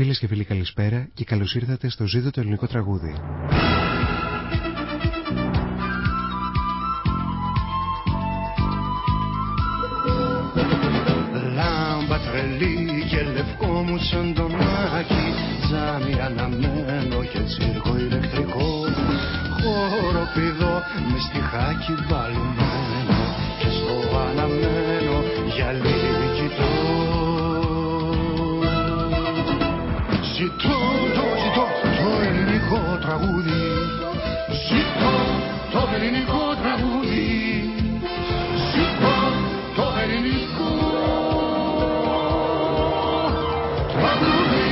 Φίλες και φίλοι καλησπέρα και καλώς ήρθατε στο ζήτο το ελληνικό τραγούδι. Λάμπα τρελή και λευκό μου σαν τον Άκη Τζάμι αναμένο και τσίρκο ηλεκτρικό Χοροπηδό με στιχάκι μπαλμένο Και στο αναμένο γυαλί ελληνικό τραγούδι Ζητώ το ελληνικό. Τραγούδι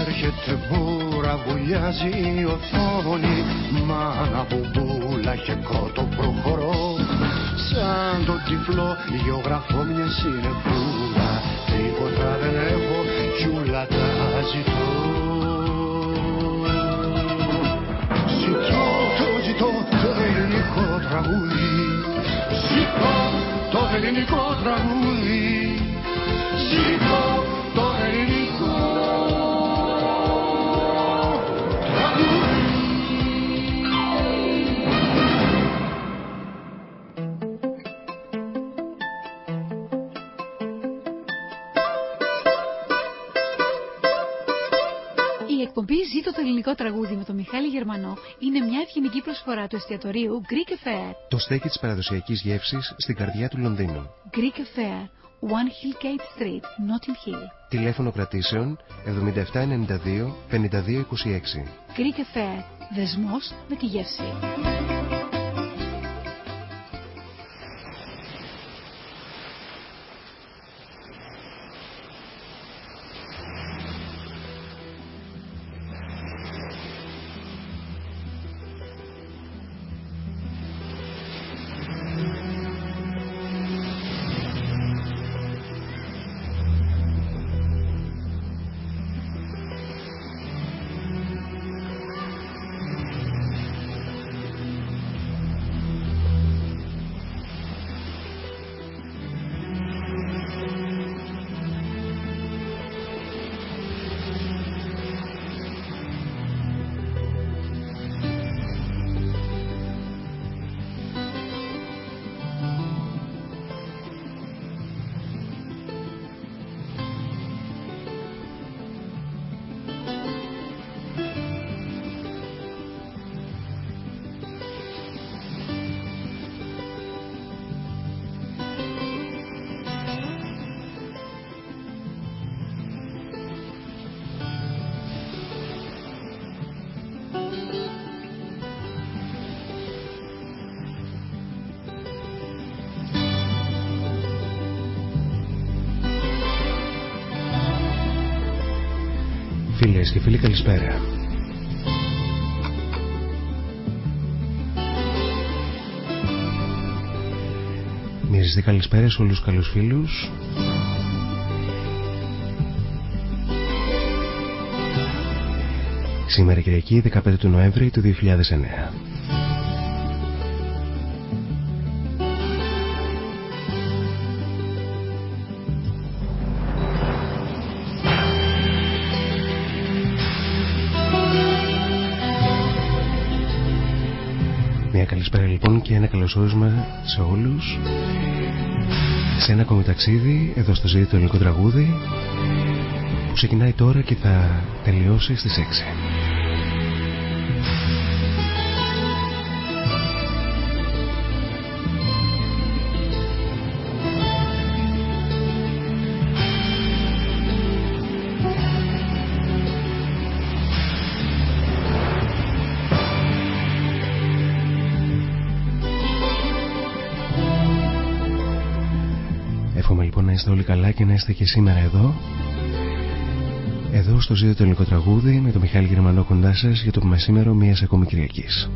Έρχεται μπούρα, βουλιάζει η οθόνη Μάνα μπουμπούλα και κότο προχωρώ. Σαν τον τυφλό γεωγραφώ μιας συνεφούλα Τίποτα δεν έχω κι ούλα τα ζητώ. Ζητώ το ζητώ το ελληνικό τραγούδι. Ζητώ το ελληνικό τραγούδι. Ζητώ ελληνικό τραγούδι με τον Μιχάλη Γερμανό είναι μια ευγενική προσφορά του εστιατορίου Greek Affair. Το στέκι της παραδοσιακής γεύσης στην καρδιά του Λονδίνου. Greek Affair, One Hillgate Street, Notting Hill. Τηλέφωνο κρατήσεων 7792 5226. Greek Affair, δεσμός με τη γεύση. Φίλες και φίλοι καλησπέρα. Μια ζεστή καλησπέρα σε όλους τους καλούς φίλους. Σήμερα Κυριακή 15 του Νοέμβρη του 2009. Λοιπόν και ένα καλωσόρισμα σε όλους σε ένα ακόμη ταξίδι εδώ στο ζήτητο ελληνικό τραγούδι που ξεκινάει τώρα και θα τελειώσει στις 6. Είστε όλοι καλά και να είστε και σήμερα εδώ. Εδώ στο ζήτο το ελληνικό τραγούδι με τον Μιχάλη Γερμανό κοντά σας για το μεσήμερο μιας ακόμη Κυριακής.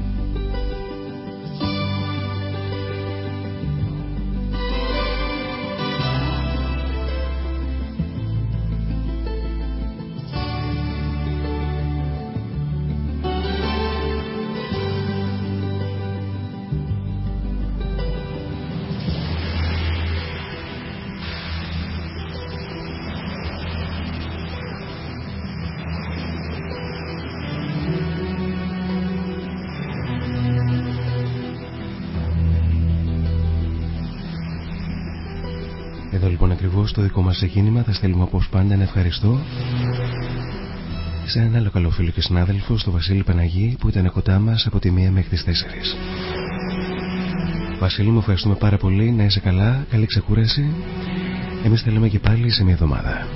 Λοιπόν ακριβώς το δικό μας ξεκίνημα θα στέλνουμε όπως πάντα ένα ευχαριστώ σε έναν άλλο καλό φίλο και συνάδελφο, στο Βασίλη Παναγί, που ήταν κοντά μας από τη 1 μέχρι τις 4. Βασίλη, μου ευχαριστούμε πάρα πολύ. Να είσαι καλά, καλή ξεκούραση. Εμείς θα λέμε και πάλι σε μια εβδομάδα.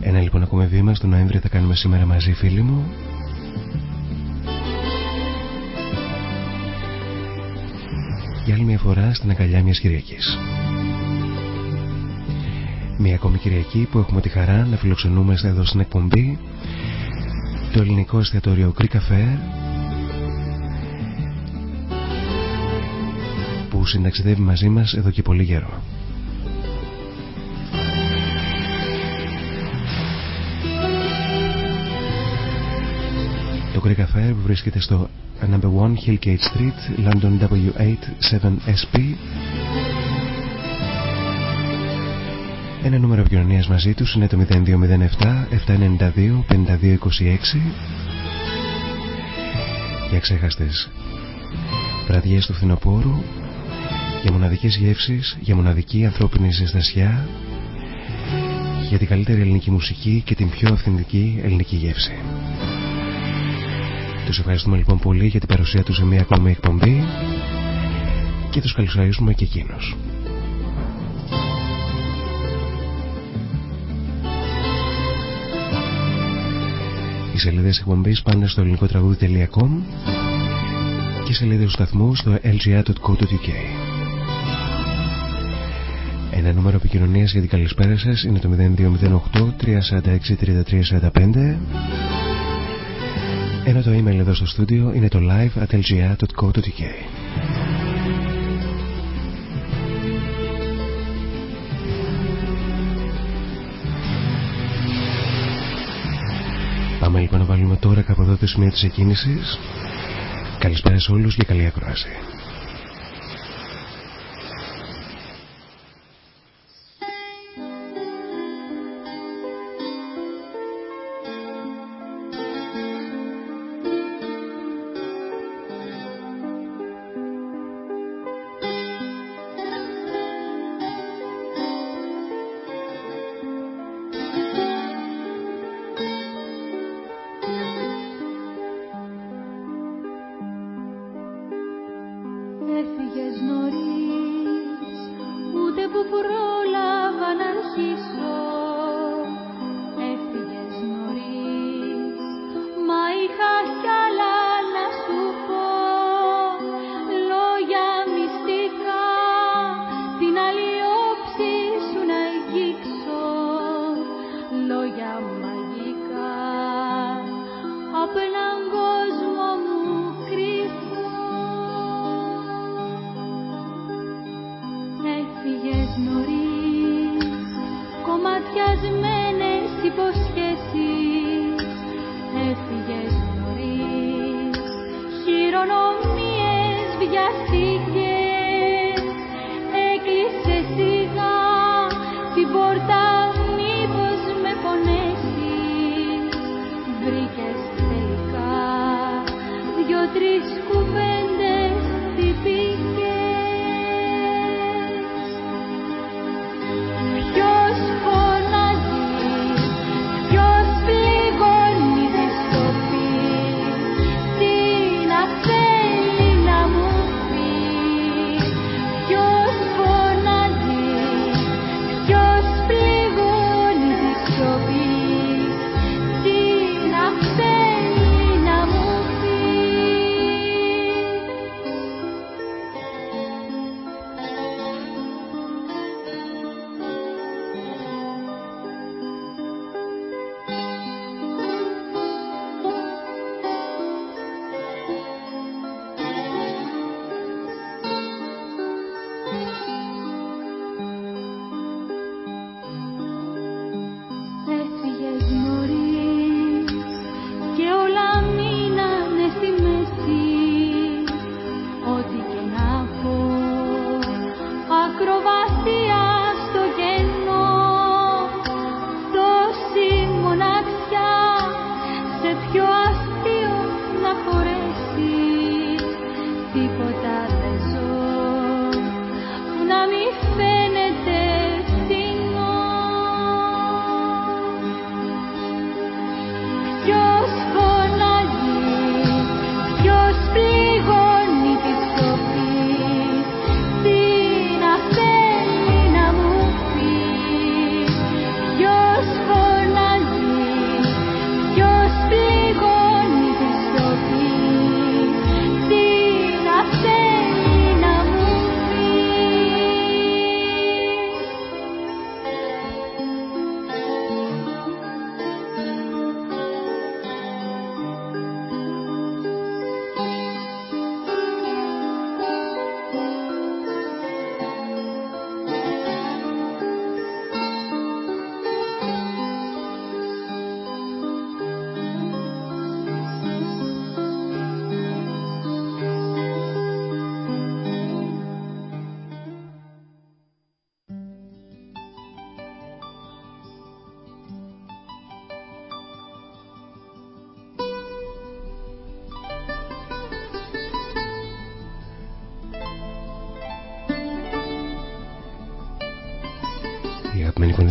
Ένα λοιπόν ακόμα βήμα στο Νοέμβρη θα κάνουμε σήμερα μαζί φίλοι μου για άλλη μια φορά στην αγκαλιά μιας Κυριακής. Μια ακόμη Κυριακή που έχουμε τη χαρά να φιλοξενούμε εδώ στην εκπομπή το ελληνικό εστιατόριο Greek Cafe που συνταξιδεύει μαζί μας εδώ και πολύ καιρό. Το Greek Cafe βρίσκεται στο number 1 Hillgate Street, London W8 7SP. Ένα νούμερο επικοινωνίας μαζί τους είναι το 0207 792 5226 για ξέχαστες βραδιές του φθινοπόρου για μοναδικές γεύσεις, για μοναδική ανθρώπινη ζεστασιά για την καλύτερη ελληνική μουσική και την πιο αυθεντική ελληνική γεύση. Τους ευχαριστούμε λοιπόν πολύ για την παρουσία τους σε μια ακόμη εκπομπή και τους καλωσορίζουμε και εκείνους. Οι σελίδες εκπομπής πάνε στο ελληνικό τραγούδι.com και σελίδες του σταθμού στο lga.co.uk Ένα νούμερο επικοινωνίας για την καλησπέρα σας είναι το 0208 346 3345 ενώ το email εδώ στο στούντιο είναι το live.lga.co.uk Πάμε λοιπόν να βάλουμε τώρα κάπου εδώ το σημείο της εκκίνησης. Καλησπέρα σε όλους και καλή ακρόαση.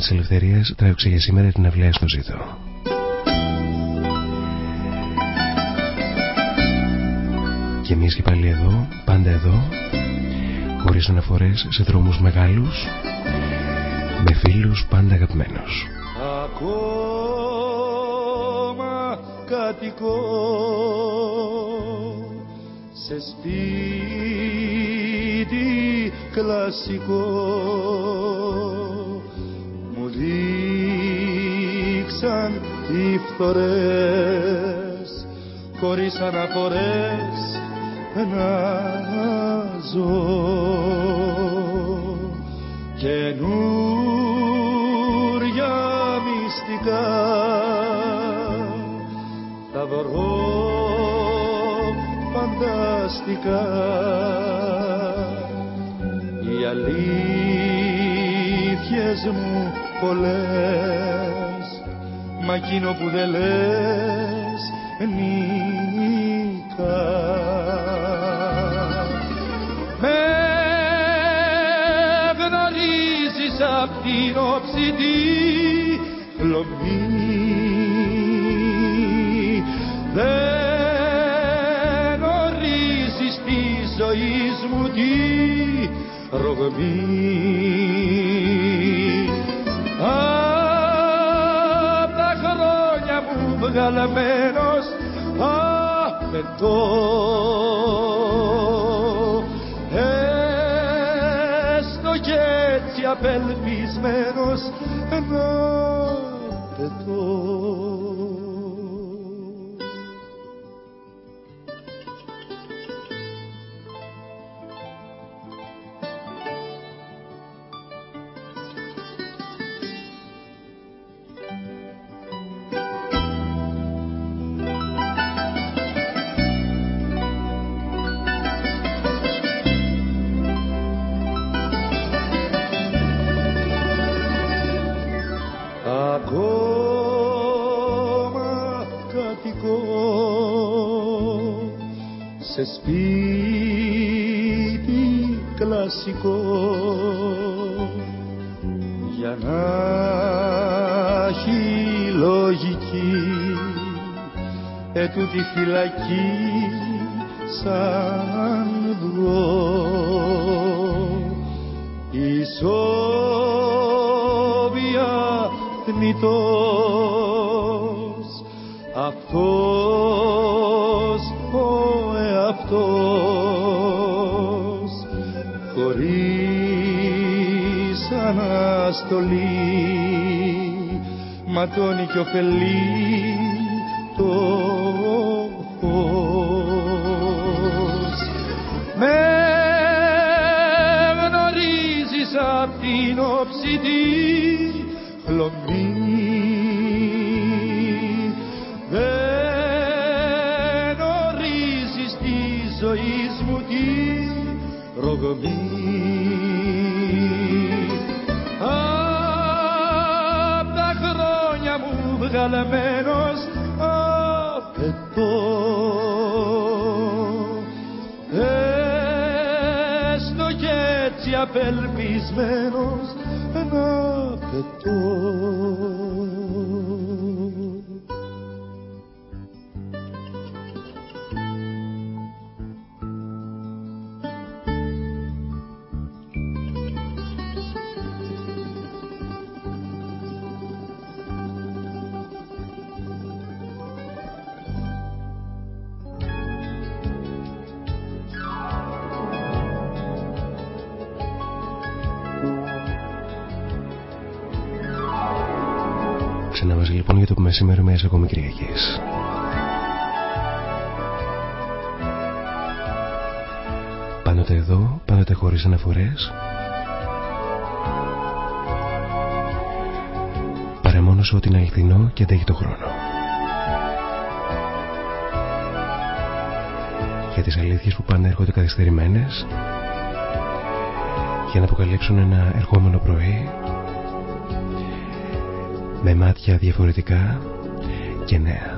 Της ελευθερίας τράβηξε για σήμερα την αυλαία στο ζήτο. Και εμείς και πάλι εδώ, πάντα εδώ, χωρίς αναφορές σε δρόμους μεγάλους, με φίλους πάντα αγαπημένους. Ακόμα κατοικώ σε σπίτι κλασικό οι φθορές χωρίς αναφορές να ζω καινούρια μυστικά θα βρω φανταστικά. Οι αλήθειες μου πολλές μα εκείνο που δεν λες νικά απ' την οψητή χλωμή δεν ορίζεις τη ζωή μου τη ρογμή μου βγαλμένος απαιτώ απελπισμένος να πετώ για να έχει λογική ετούτη φυλακή σαν βγω ισόβια θνητός αναστολή ματώνει κι ωφελεί βγαλμένος απαιτώ. Έστω κι έτσι απελπισμένος να πετώ σήμερα μέσα ακόμη Κυριακής. Πάντοτε εδώ, πάντοτε χωρίς αναφορές. Παρά μόνος σε ό,τι είναι αληθινό και αντέχει το χρόνο. Για τις αλήθειες που πάντα έρχονται καθυστερημένες. Για να αποκαλύψουν ένα ερχόμενο πρωί με μάτια διαφορετικά και νέα.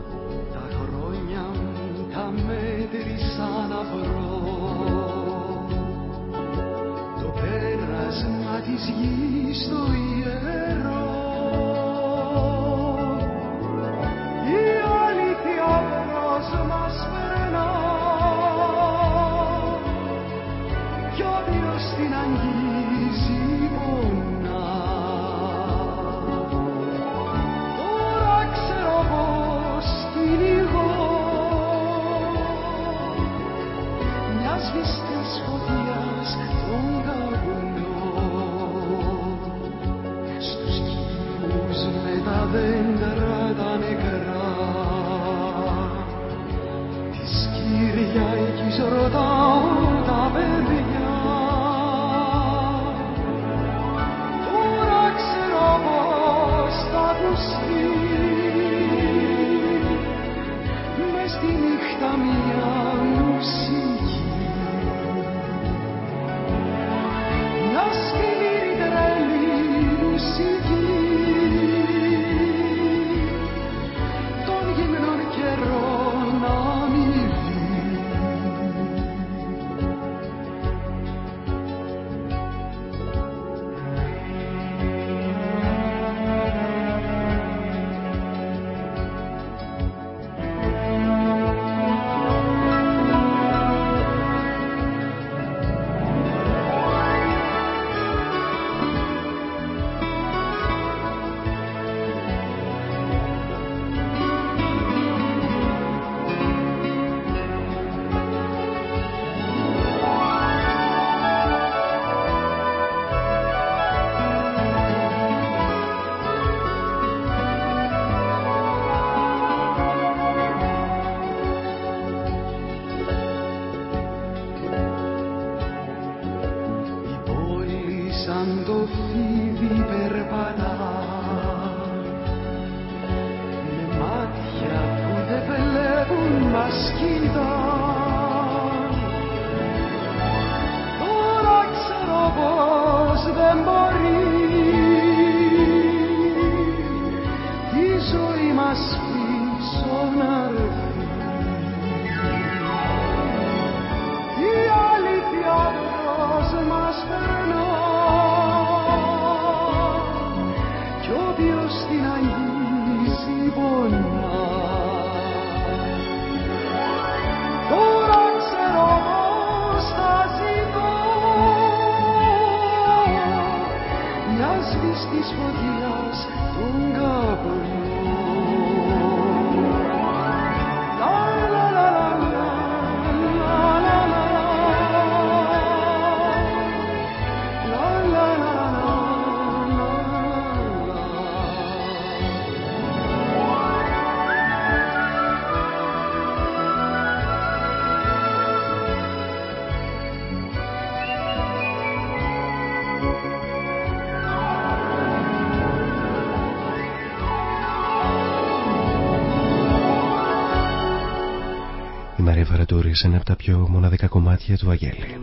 Σε ένα από τα πιο μοναδικά κομμάτια του Αγγέλη.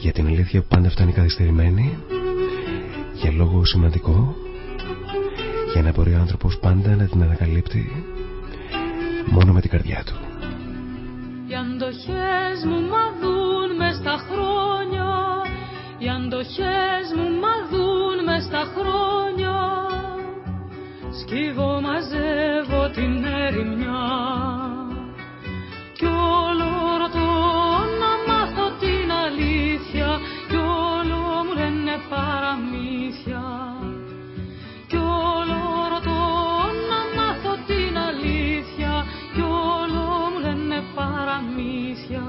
Για την αλήθεια που πάντα φτάνει καθυστερημένη, για λόγο σημαντικό, για να μπορεί ο άνθρωπος πάντα να την ανακαλύπτει μόνο με την καρδιά του. Οι αντοχές μου μαδούν μες στα χρόνια, οι αντοχές μου μαδούν μες στα χρόνια σκύβω μαζεύω την ερημιά. Κι όλο ρωτώ να μάθω την αλήθεια. Κι όλο μου λένε παραμύθια. Κι όλο ρωτώ να μάθω την αλήθεια. Κι όλο μου λένε παραμύθια.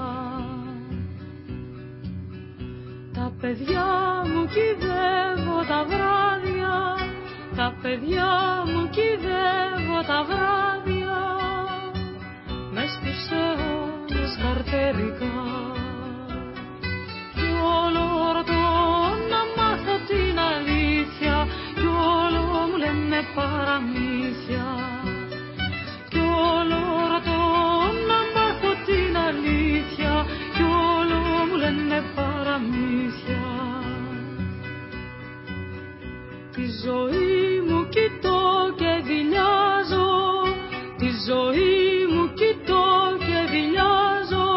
Τα παιδιά μου κυδεύω τα βράδια. Τα παιδιά ζωή μου κοιτώ και δειλιάζω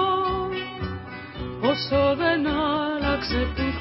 όσο δεν άλλαξε τι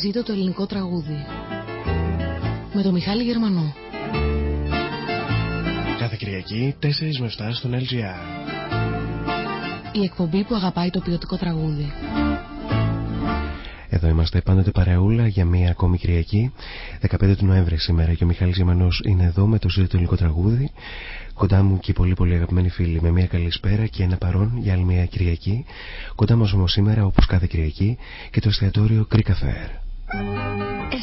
Ζήτω το ελληνικό τραγούδι με τον Μιχάλη Γερμανό. Κάθε Κυριακή 4 με 7 στον LGR. Η εκπομπή που αγαπάει το ποιοτικό τραγούδι. Εδώ είμαστε πάντοτε παρεούλα για μία ακόμη Κυριακή 15 του Νοέμβρη σήμερα και ο Μιχάλης Γερμανός είναι εδώ με το ζήτητο ελληνικό τραγούδι. Κοντά μου και οι πολύ πολύ αγαπημένοι φίλοι με μία καλησπέρα και ένα παρόν για άλλη μία Κυριακή. Κοντά μας όμως σήμερα όπως κάθε Κυριακή και το εστιατόριο Greek Affair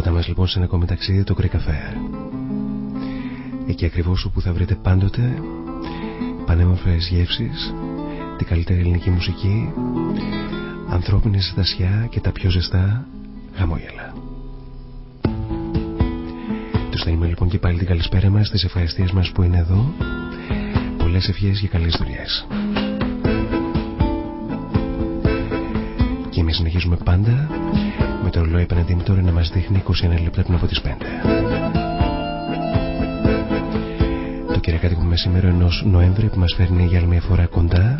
Κοντά μας λοιπόν σε ένα ακόμη ταξίδι το Greek Affair. Εκεί ακριβώς όπου θα βρείτε πάντοτε πανέμορφες γεύσεις, την καλύτερη ελληνική μουσική, ανθρώπινη ζητασιά και τα πιο ζεστά χαμόγελα. Τους στέλνουμε λοιπόν και πάλι την καλησπέρα μας στις ευχαριστίες μας που είναι εδώ. Πολλές ευχές για καλές δουλειές. Και εμείς συνεχίζουμε πάντα με το ρολόι απέναντί τώρα να μας δείχνει 21 λεπτά πριν από τις 5. Το κυριακάτικο μεσημέρο ενός Νοέμβρη που μας φέρνει για άλλη μια φορά κοντά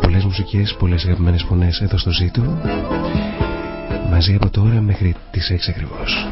πολλές μουσικές, πολλές αγαπημένες φωνές εδώ στο ζήτο μαζί από τώρα μέχρι τις 6 ακριβώς.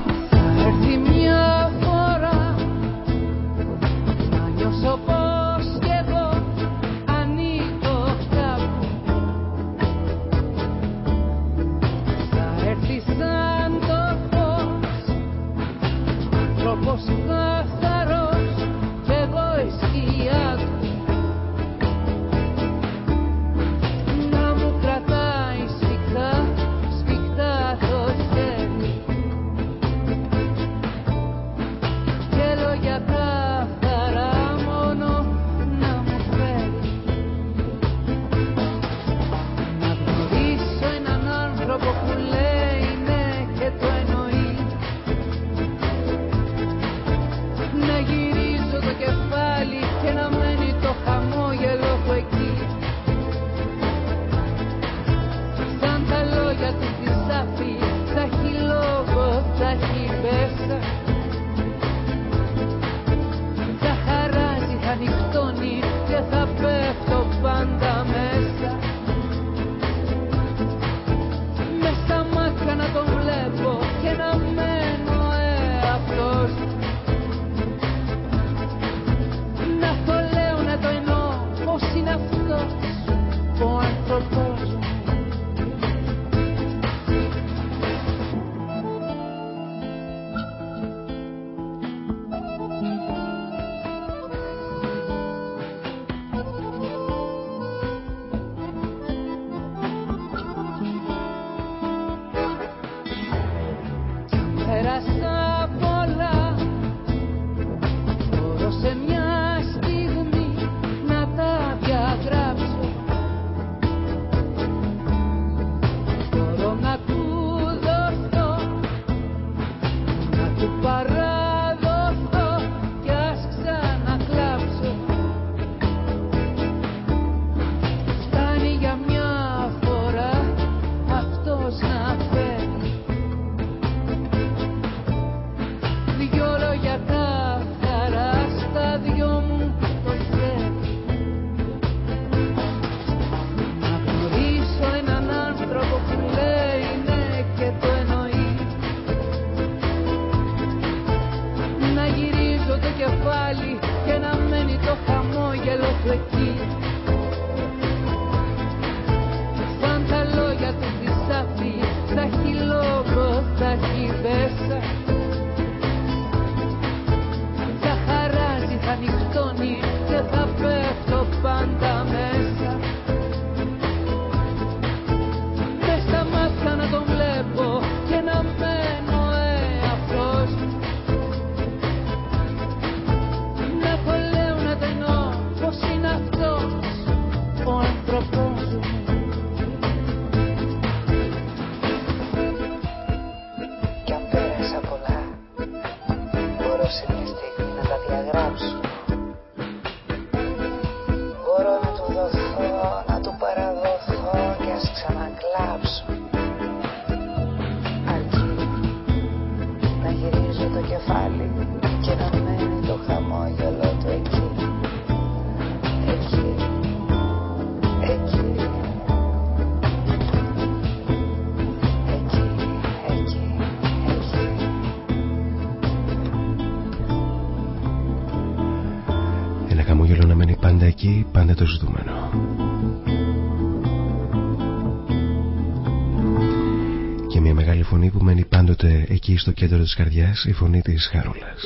Στο κέντρο της καρδιάς η φωνή της Χαρούλας.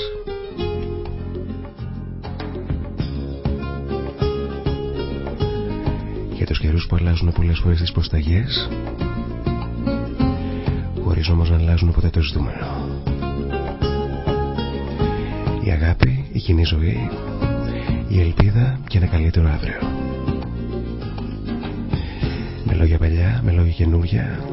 Για τους καιρούς που αλλάζουν πολλές φορές τις προσταγές χωρίς όμως να αλλάζουν ποτέ το ζητούμενο. Η αγάπη, η κοινή ζωή, η ελπίδα και ένα καλύτερο αύριο. Με λόγια παλιά, με λόγια καινούρια,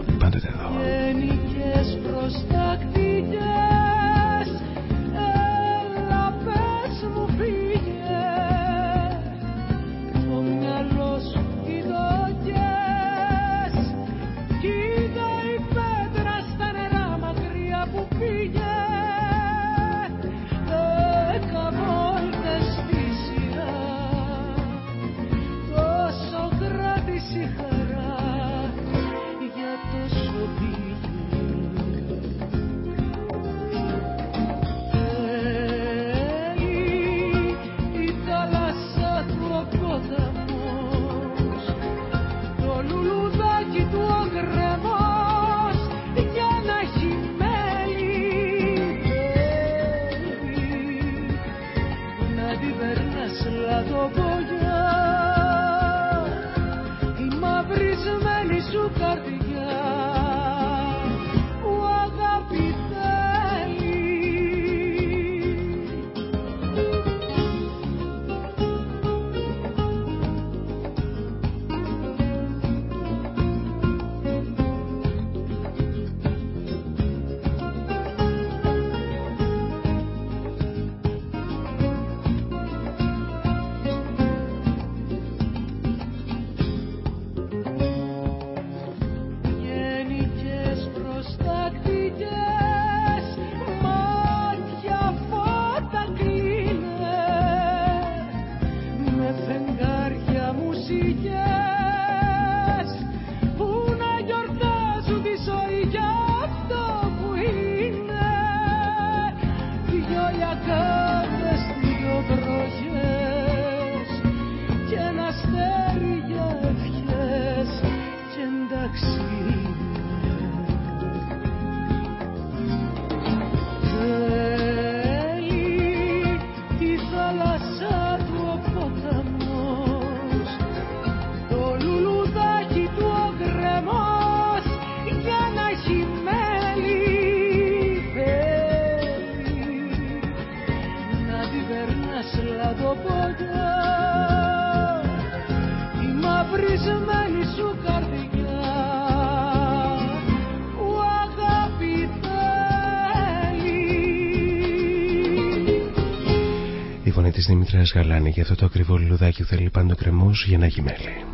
Δήμητρας Γαλάνη για αυτό το ακριβό λουλουδάκι θέλει πάντο κρεμός για να έχει μέλη.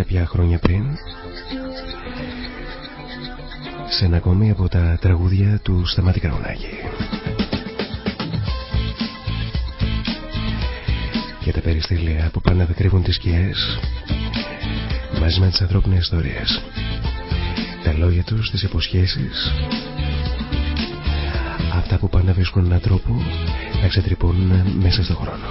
Κάποια χρόνια πριν σε ένα ακόμη από τα τραγούδια του Σταμάτη Καρονάκη. Για τα περιστήλια που πάνε να κρύβουν τις σκιές μαζί με τις ανθρώπινες ιστορίες τα λόγια τους, τις υποσχέσεις αυτά που πάνε να βρίσκουν έναν τρόπο να ξετρυπώνουν μέσα στον χρόνο.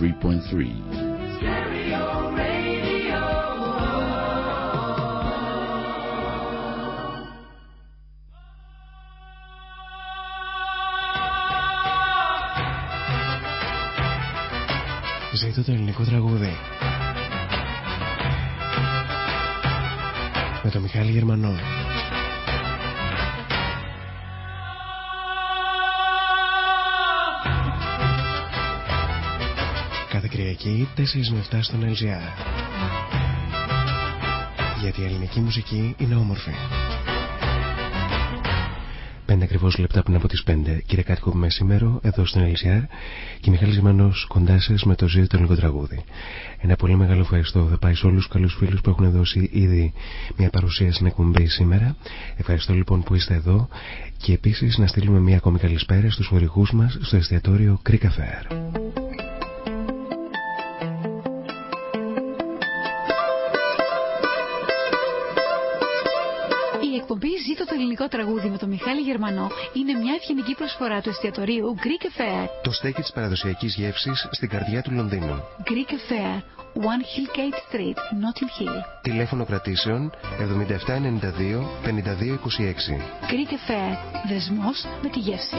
103.3. Ζήτω το ελληνικό τραγούδι με το Μιχάλη Γερμανό. 4 με 7 στον LGR. Γιατί η ελληνική μουσική είναι όμορφη. 5 ακριβώς λεπτά πριν από τις 5. Κύριε Κάτοικο μεσήμερο, εδώ στον LGR και Μιχάλης Ζημανός κοντά σας με το ζήτο το ελληνικό τραγούδι. Ένα πολύ μεγάλο ευχαριστώ θα πάει σε όλους τους καλούς φίλους που έχουν δώσει ήδη μια παρουσία στην εκπομπή σήμερα. Ευχαριστώ λοιπόν που είστε εδώ και επίσης να στείλουμε μια ακόμη καλησπέρα στους χορηγούς μας στο εστιατόριο Creek ελληνικό τραγούδι με τον Μιχάλη Γερμανό είναι μια ευγενική προσφορά του εστιατορίου Greek Affair. Το στέκι της παραδοσιακής γεύσης στην καρδιά του Λονδίνου. Greek Affair, One Hillgate Street, Notting Hill. Τηλέφωνο κρατήσεων 7792 5226. Greek Affair, δεσμός με τη γεύση.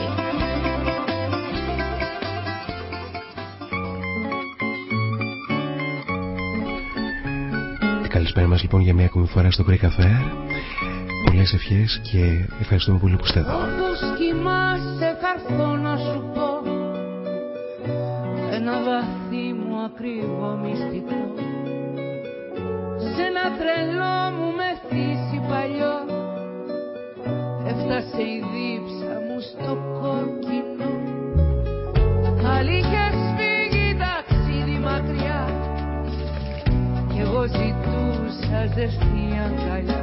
Καλησπέρα μας λοιπόν για μια ακόμη φορά στο Greek Affair πολλές ευχές και ευχαριστούμε πολύ που είστε εδώ. Όπως κοιμάσαι θα να σου πω. Ένα βαθύ μου ακρίβο μυστικό. Σε ένα τρελό μου μεθύσι παλιό. Έφτασε η δίψα μου στο κόκκινο. Άλλη είχες φύγει ταξίδι μακριά. Κι εγώ ζητούσα ζεστή αγκαλιά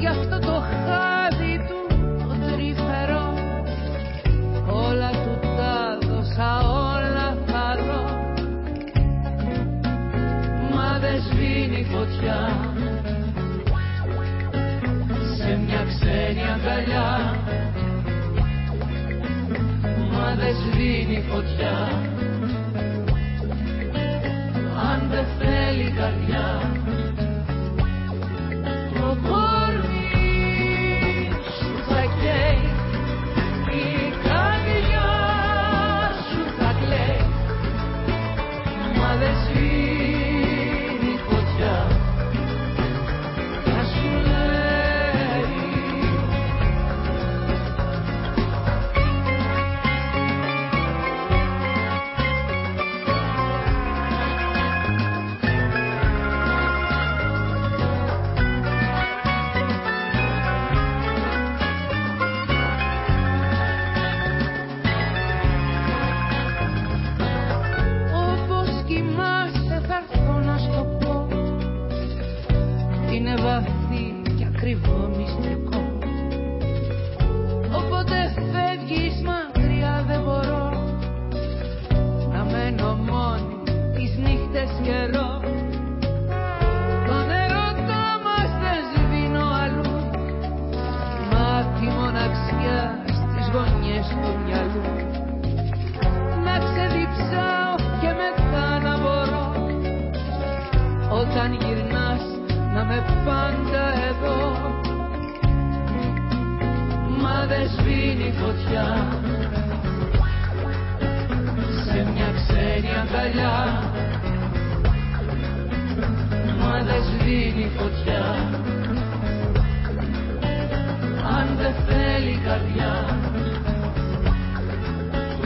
γι' αυτό το χάδι του το τρυφερό. Όλα του τα δώσα όλα θα δω. Μα δεν σβήνει φωτιά. Σε μια ξένη αγκαλιά. Μα δεν σβήνει φωτιά. Αν δεν θέλει καρδιά του μυαλού Να ξεδιψάω και μετά να μπορώ. Όταν γυρνάς να με πάντα εδώ. Μα δεν σβήνει φωτιά. Σε μια ξένη αγκαλιά. Μα δεν σβήνει φωτιά. Αν δεν θέλει καρδιά.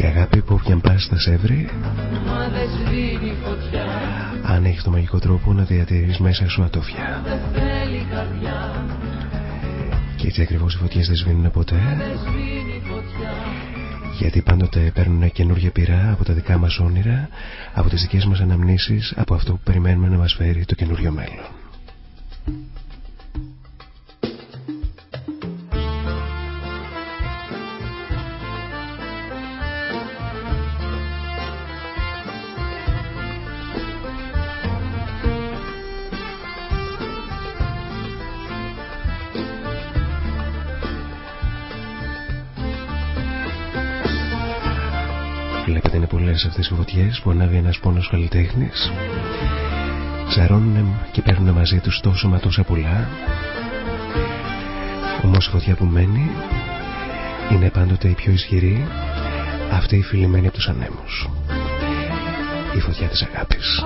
Και αγάπη που όποιαν πας θα σε βρει Αν έχεις το μαγικό τρόπο να διατηρείς μέσα σου ατόφια. Και έτσι ακριβώς οι φωτιές δεν σβήνουν ποτέ. Γιατί πάντοτε παίρνουν καινούργια πειρά από τα δικά μας όνειρα, από τις δικές μας αναμνήσεις, από αυτό που περιμένουμε να μας φέρει το καινούριο μέλλον. Σε αυτές τις φωτιές που ανάβει ένας πόνος καλλιτέχνης. Ψαρώνουν και παίρνουν μαζί τους τόσο μα τόσα πολλά. Όμως η φωτιά που μένει είναι πάντοτε η πιο ισχυρή. Αυτή η φιλημένη από τους ανέμους. Η φωτιά της αγάπης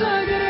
Sagre.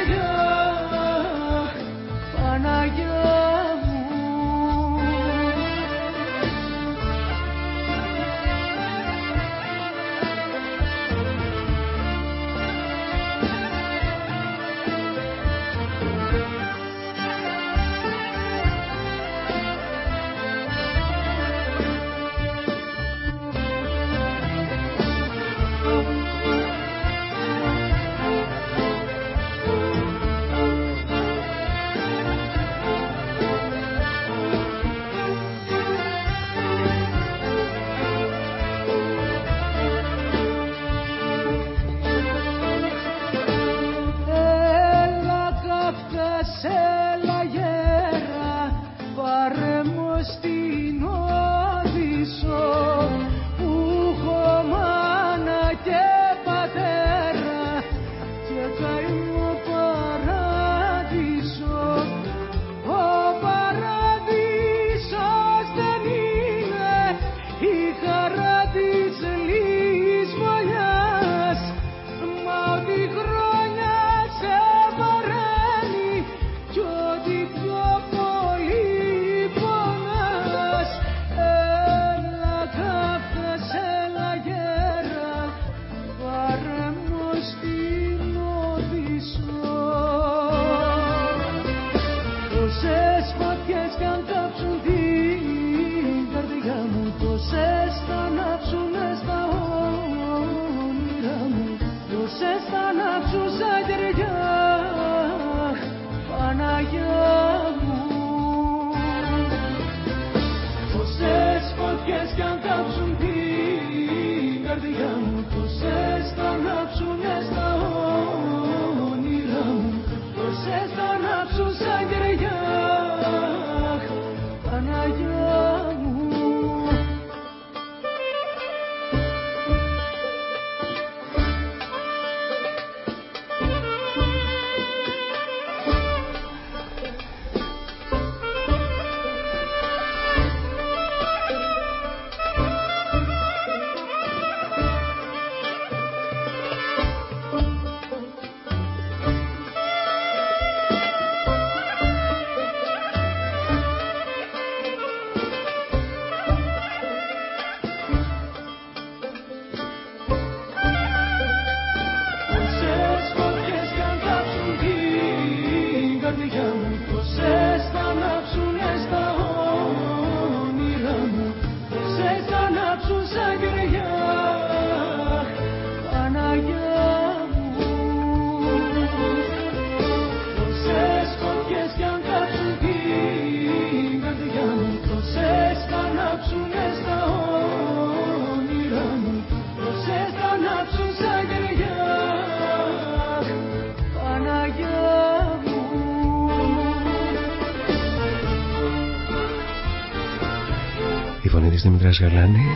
Δημητράς Γαλάνη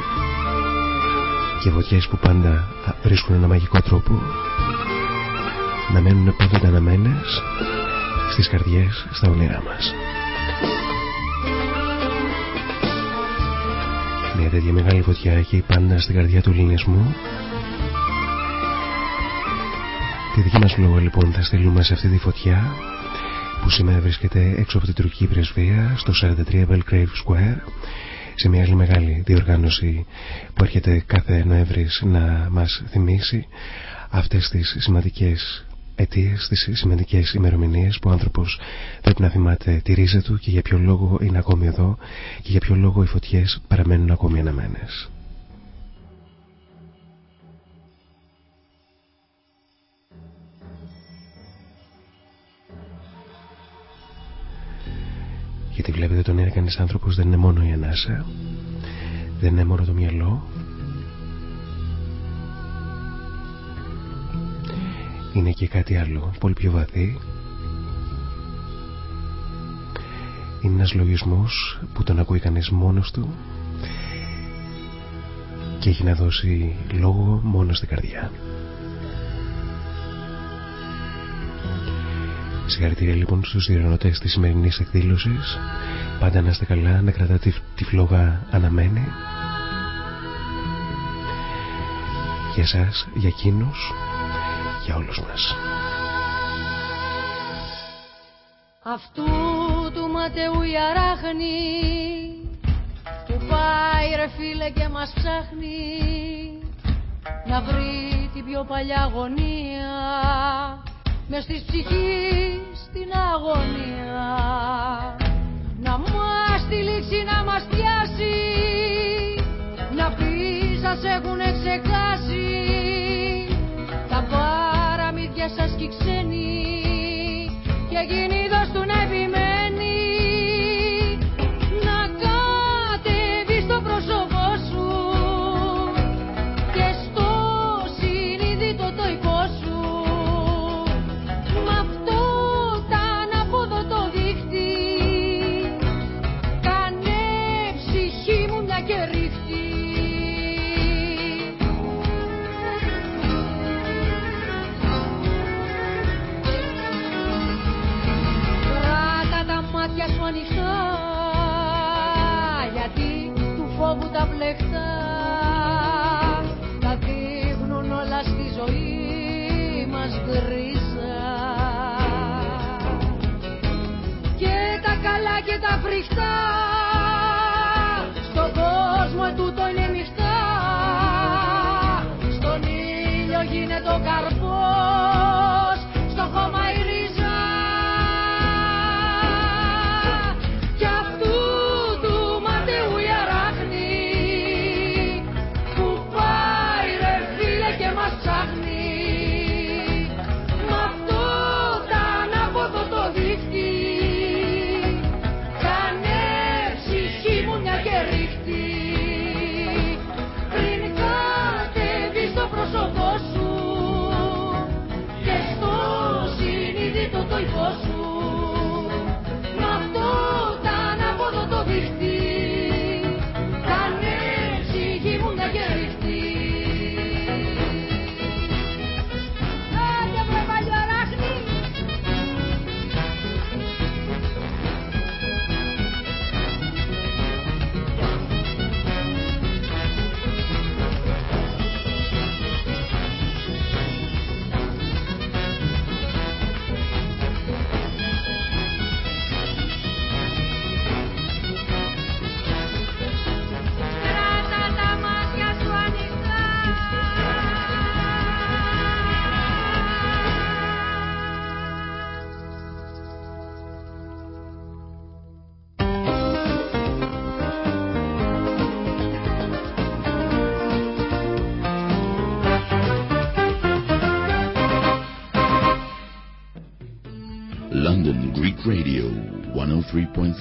και βοτιές που πάντα βρίσκουν ένα μαγικό τρόπο να μένουν πάντοτε αναμένες στις καρδιές, στα όνειρά μας. Μια τέτοια μεγάλη φωτιά έχει πάντα στην καρδιά του ελληνισμού Τη δική μας λόγο λοιπόν θα στείλουμε σε αυτή τη φωτιά που σήμερα βρίσκεται έξω από την τουρκική πρεσβεία στο 43 Belgrave Square σε μια άλλη μεγάλη διοργάνωση που έρχεται κάθε Νοέμβρης να μας θυμίσει αυτές τις σημαντικές αιτίες, τις σημαντικές ημερομηνίες που ο άνθρωπος πρέπει να θυμάται τη ρίζα του και για ποιο λόγο είναι ακόμη εδώ και για ποιο λόγο οι φωτιές παραμένουν ακόμη αναμένες. Γιατί βλέπετε τον είναι κανείς άνθρωπος δεν είναι μόνο η ανάσα Δεν είναι μόνο το μυαλό. Είναι και κάτι άλλο Πολύ πιο βαθύ. Είναι ένας λογισμός που τον ακούει κανείς μόνος του Και έχει να δώσει λόγο μόνος στην καρδιά Συγχαρητήρια λοιπόν στους διοργανωτές της σημερινής εκδήλωσης. Πάντα να είστε καλά, να κρατάτε τη φλόγα αναμένη. Για σας, για εκείνους, για όλους μας. Αυτού του ματαιού η αράχνη Που πάει ρε φίλε και μας ψάχνει Να βρει την πιο παλιά αγωνία με της ψυχής την αγωνία. Να μας λήξη να μας πιάσει να πει σας έχουνε ξεχάσει. Τα παραμύθια σας και ξένοι και γίνει του να επιμένει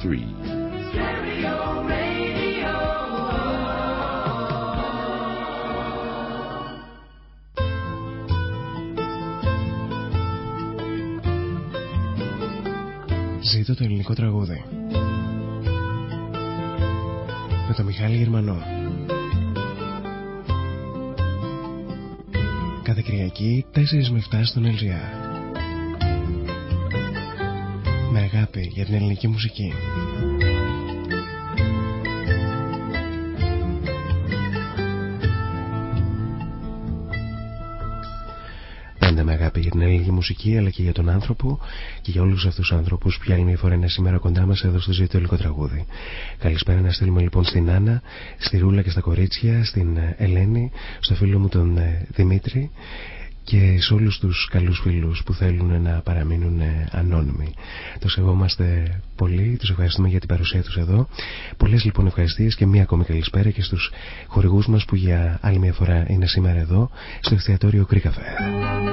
103.3. Ζήτω το ελληνικό τραγούδι. Με τον Μιχάλη Γερμανό. Κάθε Κυριακή 4 με 7 στον LGR για την ελληνική μουσική για την ελληνική μουσική αλλά και για τον άνθρωπο και για όλους αυτούς τους άνθρωπου που για άλλη μια φορά είναι σήμερα κοντά μας εδώ στο ζήτο ελληνικό τραγούδι. Καλησπέρα να στείλουμε λοιπόν στην Άννα, στη Ρούλα και στα κορίτσια, στην Ελένη, στο φίλο μου τον ε, Δημήτρη και σε όλους τους καλούς φίλους που θέλουν να παραμείνουν ανώνυμοι. Το σεβόμαστε πολύ, τους ευχαριστούμε για την παρουσία τους εδώ. Πολλές λοιπόν ευχαριστίες και μία ακόμη καλησπέρα και στους χορηγούς μας που για άλλη μια φορά είναι σήμερα εδώ στο εστιατόριο Greek Cafe.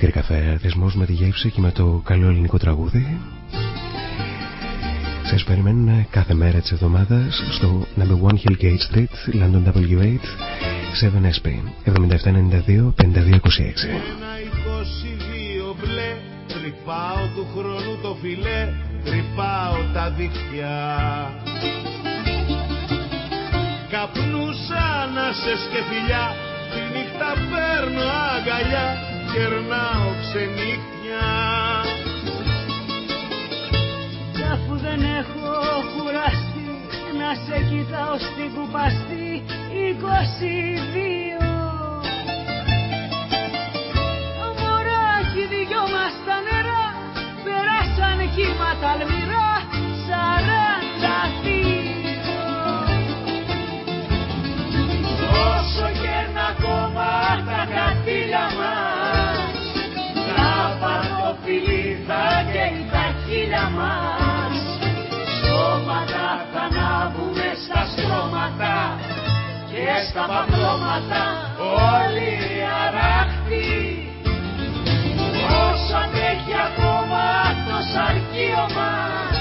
Greek Affair, δεσμός με τη γεύση και με το καλό ελληνικό τραγούδι. Σας περιμένουν κάθε μέρα της εβδομάδας στο No. 1 Hillgate Street, London W8, 7SP, 7792 5226. Ένα 22 μπλε, τρυπάω του χρόνου το φιλέ, τρυπάω τα δίχτυα. Καπνούσα σε και φιλιά, τη νύχτα παίρνω αγκαλιά, κερνάω ξενύχτια. αφού δεν έχω κουραστεί να σε κοιτάω στην κουπαστή 22 Μωράκι δυο μας τα νερά περάσαν κύματα αλμυρά σαράντα δύο Όσο και ένα ακόμα τα κατήλια μας χείλια μας και στα παπλώματα όλοι αράχτοι. Όσο αντέχει ακόμα το σαρκείο μας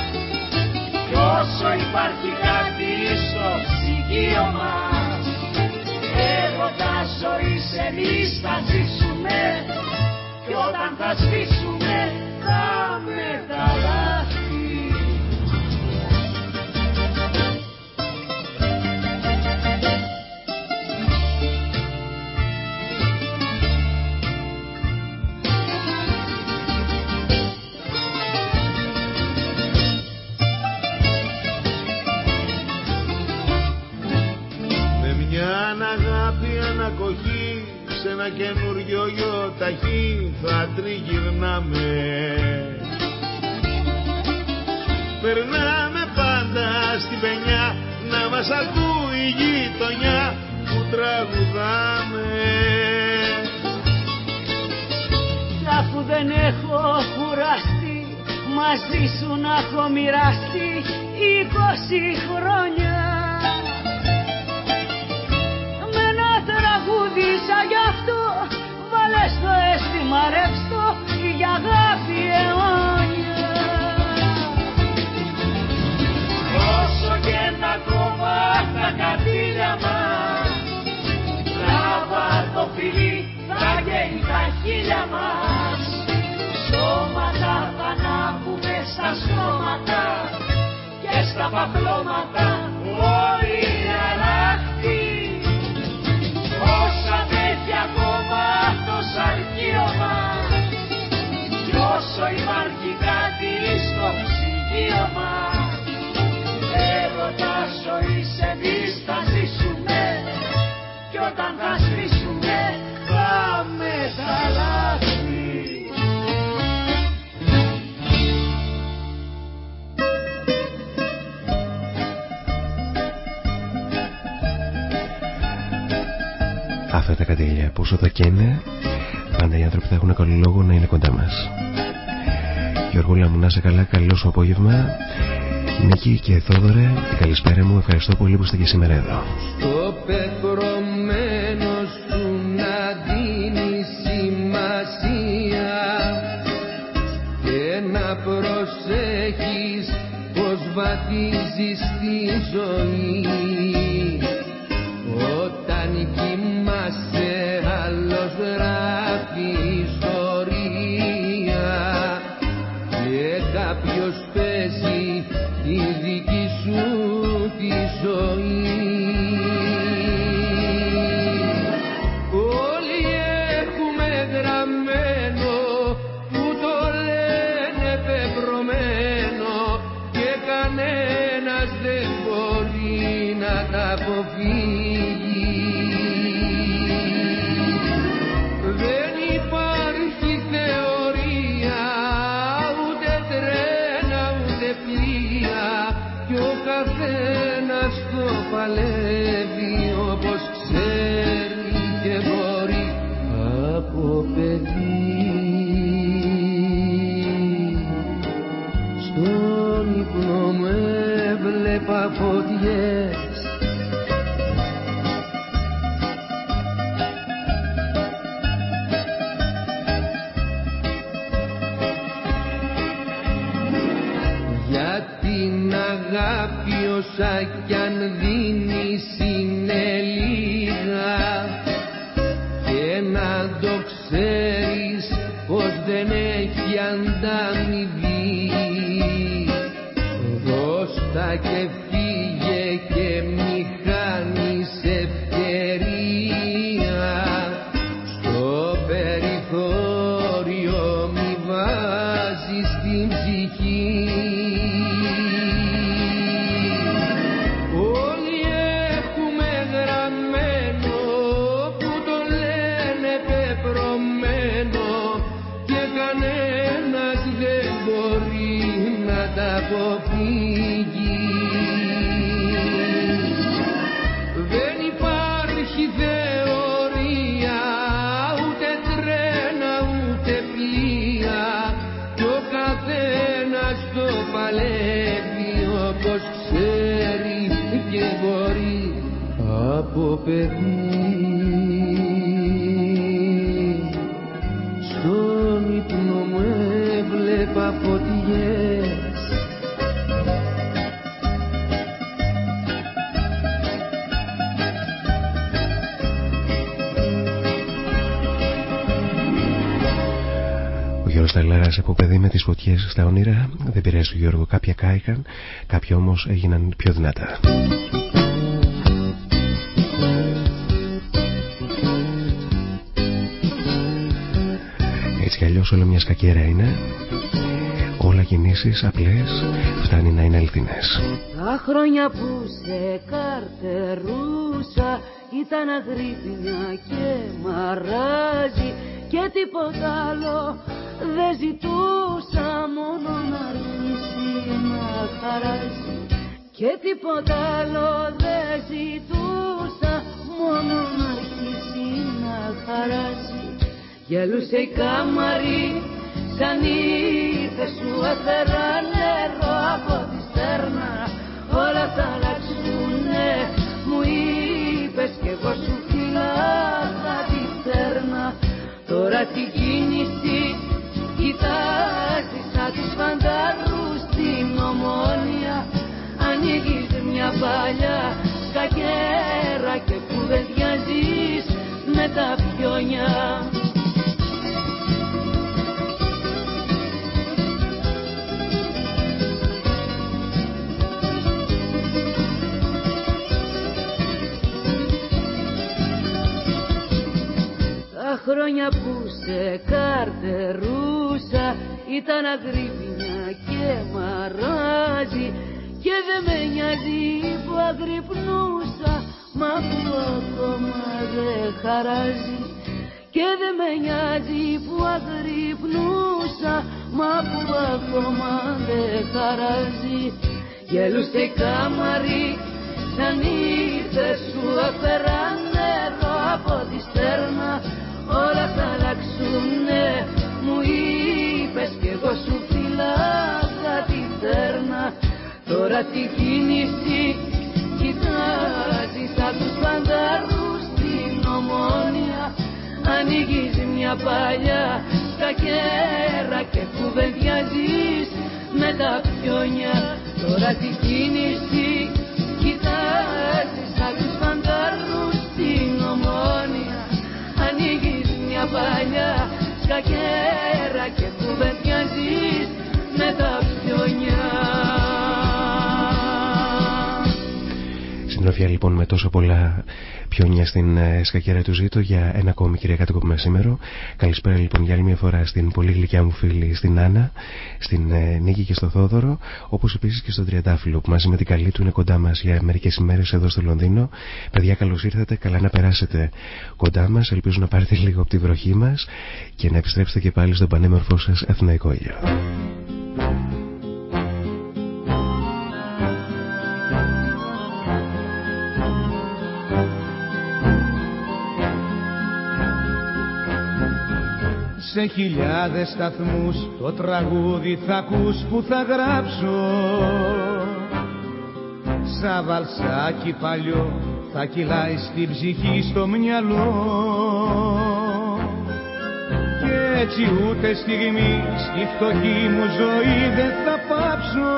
κι όσο υπάρχει κάτι στο ψυγείο μας. Έρωτα ζωής εμείς θα ζήσουμε κι όταν θα σβήσουμε θα μεταλλάσσουμε σε ένα καινούριο γιοταχή θα τριγυρνάμε. Περνάμε πάντα στην πενιά να μας ακούει η γειτονιά που τραγουδάμε. Κι αφού δεν έχω κουραστεί μαζί σου να έχω μοιραστεί είκοσι χρόνια αίσθημα ρεύστο για αγάπη αιώνια. Όσο και να κόμμα τα κατήλια μας Τράβα το φιλί, θα καίει τα χείλια μας. Σώματα θα ανάβουμε στα σώματα Και στα παπλώματα όλοι όσο υπάρχει κάτι στο ψυγείο μας Έρωτα ζωή σε δίσταση σου με κι όταν θα σβήσουμε πάμε τα Αυτά τα κατήλια που τα καίνε πάντα οι άνθρωποι θα έχουν καλό λόγο να είναι κοντά μας. Γιώργο μου να σε καλά καλό σου απόγευμα. Νίκη και Θόδωρε καλησπέρα μου ευχαριστώ πολύ που είστε και σήμερα εδώ. Στο πεπρωμένο σου να δίνει σημασία και να προσέχεις πως βαδίζεις τη ζωή I gave στα όνειρα. Δεν πειράζει τον Γιώργο κάποια κάηκαν κάποια όμως έγιναν πιο δυνατά αλλιώς όλο μια σκακέρα είναι. Όλα κινήσεις απλές φτάνει να είναι αληθινές. Τα χρόνια που σε καρτερούσα ήταν αγρύπνια και μαράζει και τίποτα άλλο δεν ζητούσα μόνο να αρχίσει να χαράζει. Και τίποτα άλλο δεν ζητούσα μόνο να αρχίσει να χαράζει γελούσε η κάμαρη σαν ήρθε σου έφερα νερό από τη στέρνα. Όλα θα αλλάξουνε μου είπες κι εγώ σου φυλάγα τη στέρνα τώρα τι κίνηση Κοιτάζεις σαν τους φαντάρους στην ομόνια. Ανοίγεις μια παλιά σκακέρα και κουβεντιάζεις με τα πιόνια χρόνια που σε καρτερούσα ήταν αγρύπνια και μαράζει και δεν με νοιάζει που αγρυπνούσα μα που ακόμα δεν χαράζει. Και δεν με νοιάζει που αγρυπνούσα μα που ακόμα δεν χαράζει. Γελούσε η κάμαρη σαν ήρθες τώρα τη κίνηση. Κοιτάζεις σαν τους φαντάρους στην ομόνια. Ανοίγεις μια παλιά κέρα και κουβεντιάζεις με τα πιόνια. Τώρα τη κίνηση κοιτάζεις σαν τους φαντάρους στην ομόνια. Ανοίγεις μια παλιά σκακέρα και κουβεντιάζεις με τα πιόνια Συντροφιά λοιπόν με τόσο πολλά πιόνια στην ε, σκακέρα του Ζήτω για ένα ακόμη Κυριακάτικο σήμερα. Καλησπέρα λοιπόν για άλλη μια φορά στην πολύ γλυκιά μου φίλη στην Άννα, στην ε, Νίκη και στο Θόδωρο, όπως επίσης και στον Τριαντάφυλλο που μαζί με την καλή του είναι κοντά μας για μερικές ημέρες εδώ στο Λονδίνο. Παιδιά, καλώς ήρθατε, καλά να περάσετε κοντά μας. Ελπίζω να πάρετε λίγο από τη βροχή μας και να επιστρέψετε και πάλι στον πανέμορφο σας Αθηναϊκό ήλιο. Σε χιλιάδες σταθμούς το τραγούδι θα ακούς που θα γράψω. Σαν βαλσάκι παλιό θα κυλάει στην ψυχή στο μυαλό. Και έτσι ούτε στιγμή στη φτωχή μου ζωή δεν θα πάψω.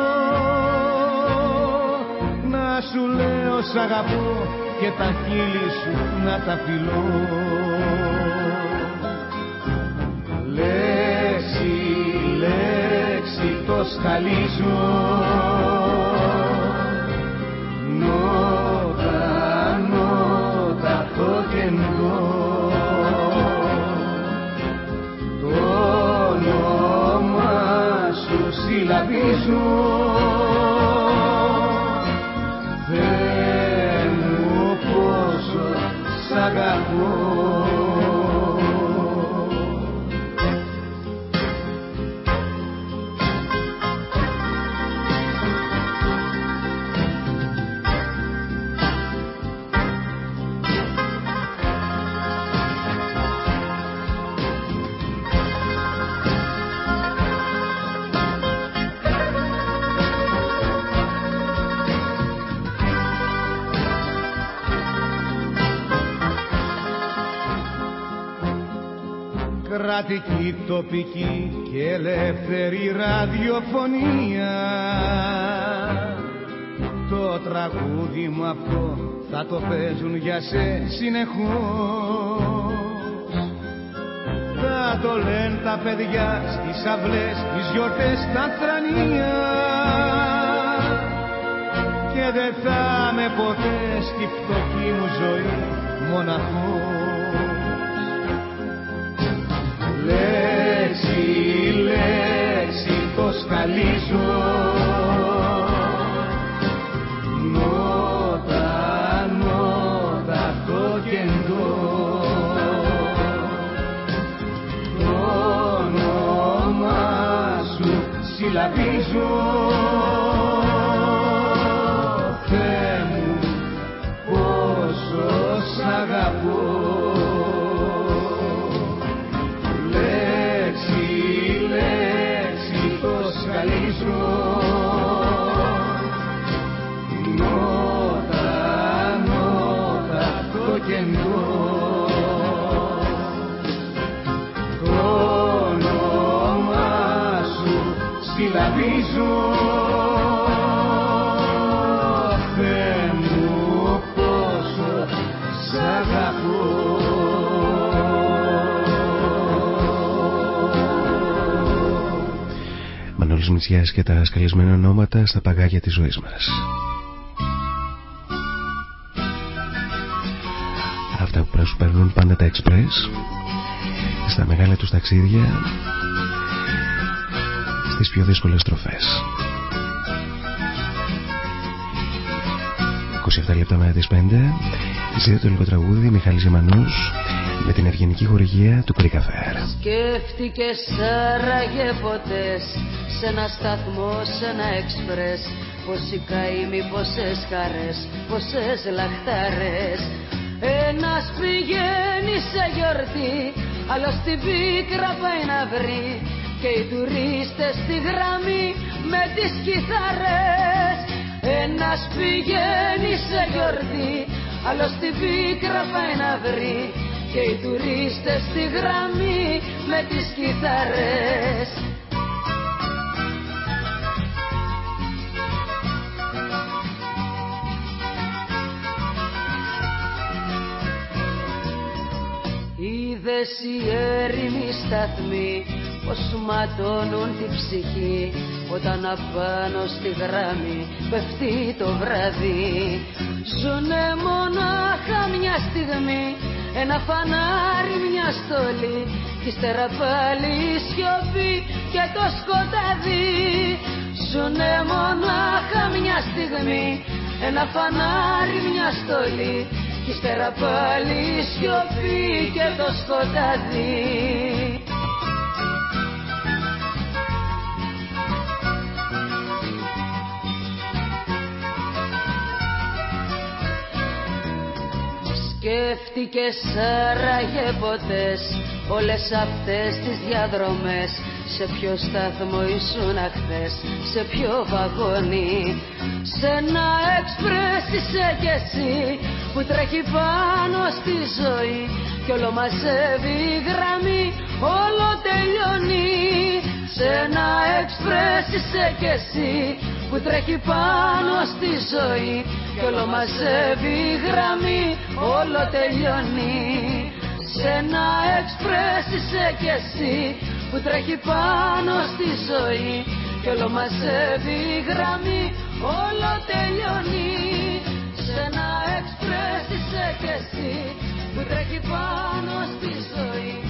Να σου λέω σ' αγαπώ και τα χείλη σου να τα φιλώ Λέξη, λέξη το σκαλίζω Νότα, νότα το κεντρό Το όνομα σου συλλαβίζω κρατική, τοπική και ελεύθερη ραδιοφωνία. Το τραγούδι μου αυτό θα το παίζουν για σε συνεχώς. Θα το λένε τα παιδιά στις αυλές, στις γιορτές, στα θρανία. Και δεν θα με ποτέ στη φτωχή μου ζωή μοναχός Λέξη, λέξη το σκαλίζω Νότα, νότα το κεντό Το όνομα σου συλλαβίζω Μητσιάς και τα σκαλισμένα ονόματα στα παγάκια της ζωής μας. Αυτά που πρέπει παίρνουν πάντα τα εξπρές στα μεγάλα τους ταξίδια στις πιο δύσκολες τροφές. 27 λεπτά μετά τις 5 Ζήτω το λίγο τραγούδι Μιχάλης Ζημανούς με την ευγενική χορηγία του Κρικαφέρ. Σκέφτηκες άραγε ποτές σε ένα σταθμό, σε ένα εξπρές. Πόσοι καημοί, πόσες χαρές, πόσες λαχτάρες Ένας πηγαίνει σε γιορτή Άλλος στην πίκρα πάει να βρει. Και οι τουρίστες στη γραμμή με τις κιθαρές. Ένας πηγαίνει σε γιορτή Άλλος στην πίκρα πάει να βρει. Και οι τουρίστες στη γραμμή με τις κιθαρές Είδες οι έρημοι σταθμοί πως ματώνουν τη ψυχή όταν απάνω στη γράμμη πέφτει το βράδυ Ζουνε μονάχα μια στιγμή ένα φανάρι μια στολή κι ύστερα πάλι η σιωπή και το σκοτάδι. Ζουνε μονάχα μια στιγμή ένα φανάρι μια στολή κι ύστερα πάλι η σιωπή και το σκοτάδι. Σκέφτηκες άραγε ποτές όλες αυτές τις διαδρομές σε ποιο σταθμό ήσουν χθες, σε ποιο βαγόνι. Σε ένα εξπρές είσαι κι εσύ που τρέχει πάνω στη ζωή. Κι όλο μαζεύει η γραμμή, όλο τελειώνει. Σε ένα εξπρές είσαι κι εσύ που τρέχει πάνω στη ζωή. Κι όλο μαζεύει η γραμμή, όλο τελειώνει. Σε ένα εξπρές είσαι κι εσύ που τρέχει πάνω στη ζωή. Κι όλο μαζεύει η γραμμή, όλο τελειώνει. Σε ένα εξπρές είσαι κι εσύ που τρέχει πάνω στη ζωή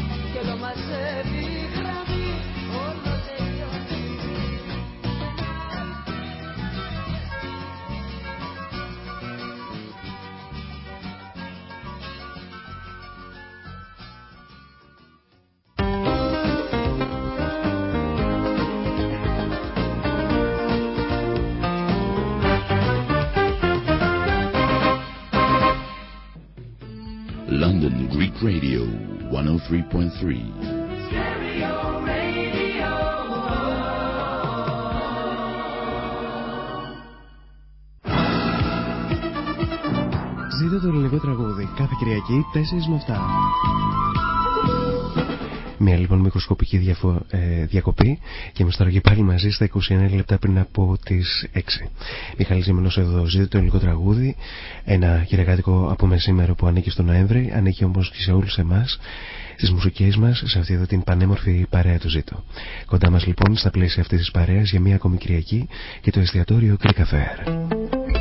London Greek Radio 103.3. Ζήτω το ελληνικό τραγούδι κάθε Κυριακή 4 με 7. Μια λοιπόν μικροσκοπική διαφο... ε, διακοπή και είμαστε τώρα και πάλι μαζί στα 29 λεπτά πριν από τις 6. Μιχαλής Ζήμενος εδώ ζείτε το ελληνικό τραγούδι, ένα κυριακάτικο από μεσήμερο που ανήκει στο Νοέμβρη, ανήκει όμως και σε όλους εμάς, στις μουσικές μας, σε αυτή εδώ την πανέμορφη παρέα του ζήτω. Κοντά μας λοιπόν στα πλαίσια αυτής της παρέας για μια ακόμη Κυριακή και το εστιατόριο Greek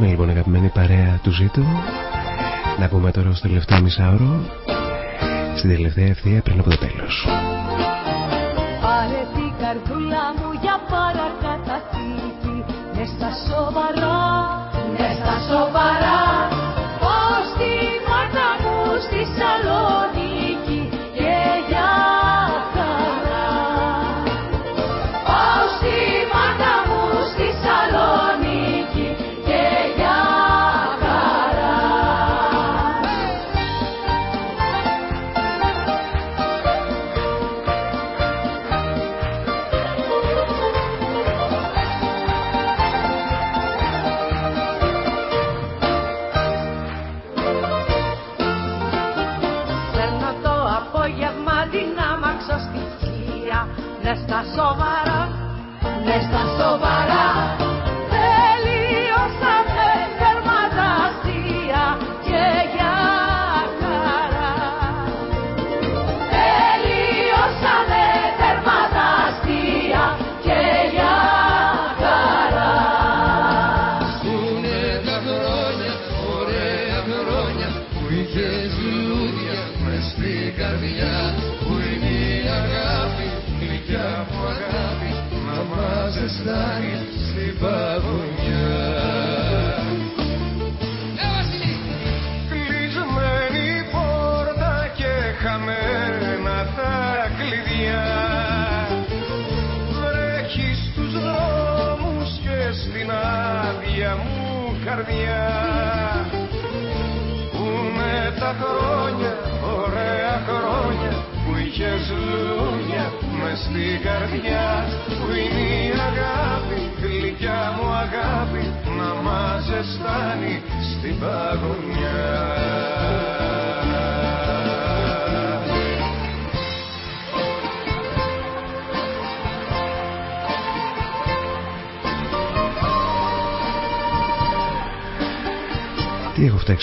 Είμαι λοιπόν αγαπημένη παρέα του Ζήτου. Να πούμε τώρα στο τελευταίο μισάωρο Στην τελευταία ευθεία πριν από το τέλος. Πάρε την καρδούλα μου για παρακαταθήκη. Μες στα σοβαρά, μες στα σοβαρά. Πάω στη μάνα μου στη Σαλονίκη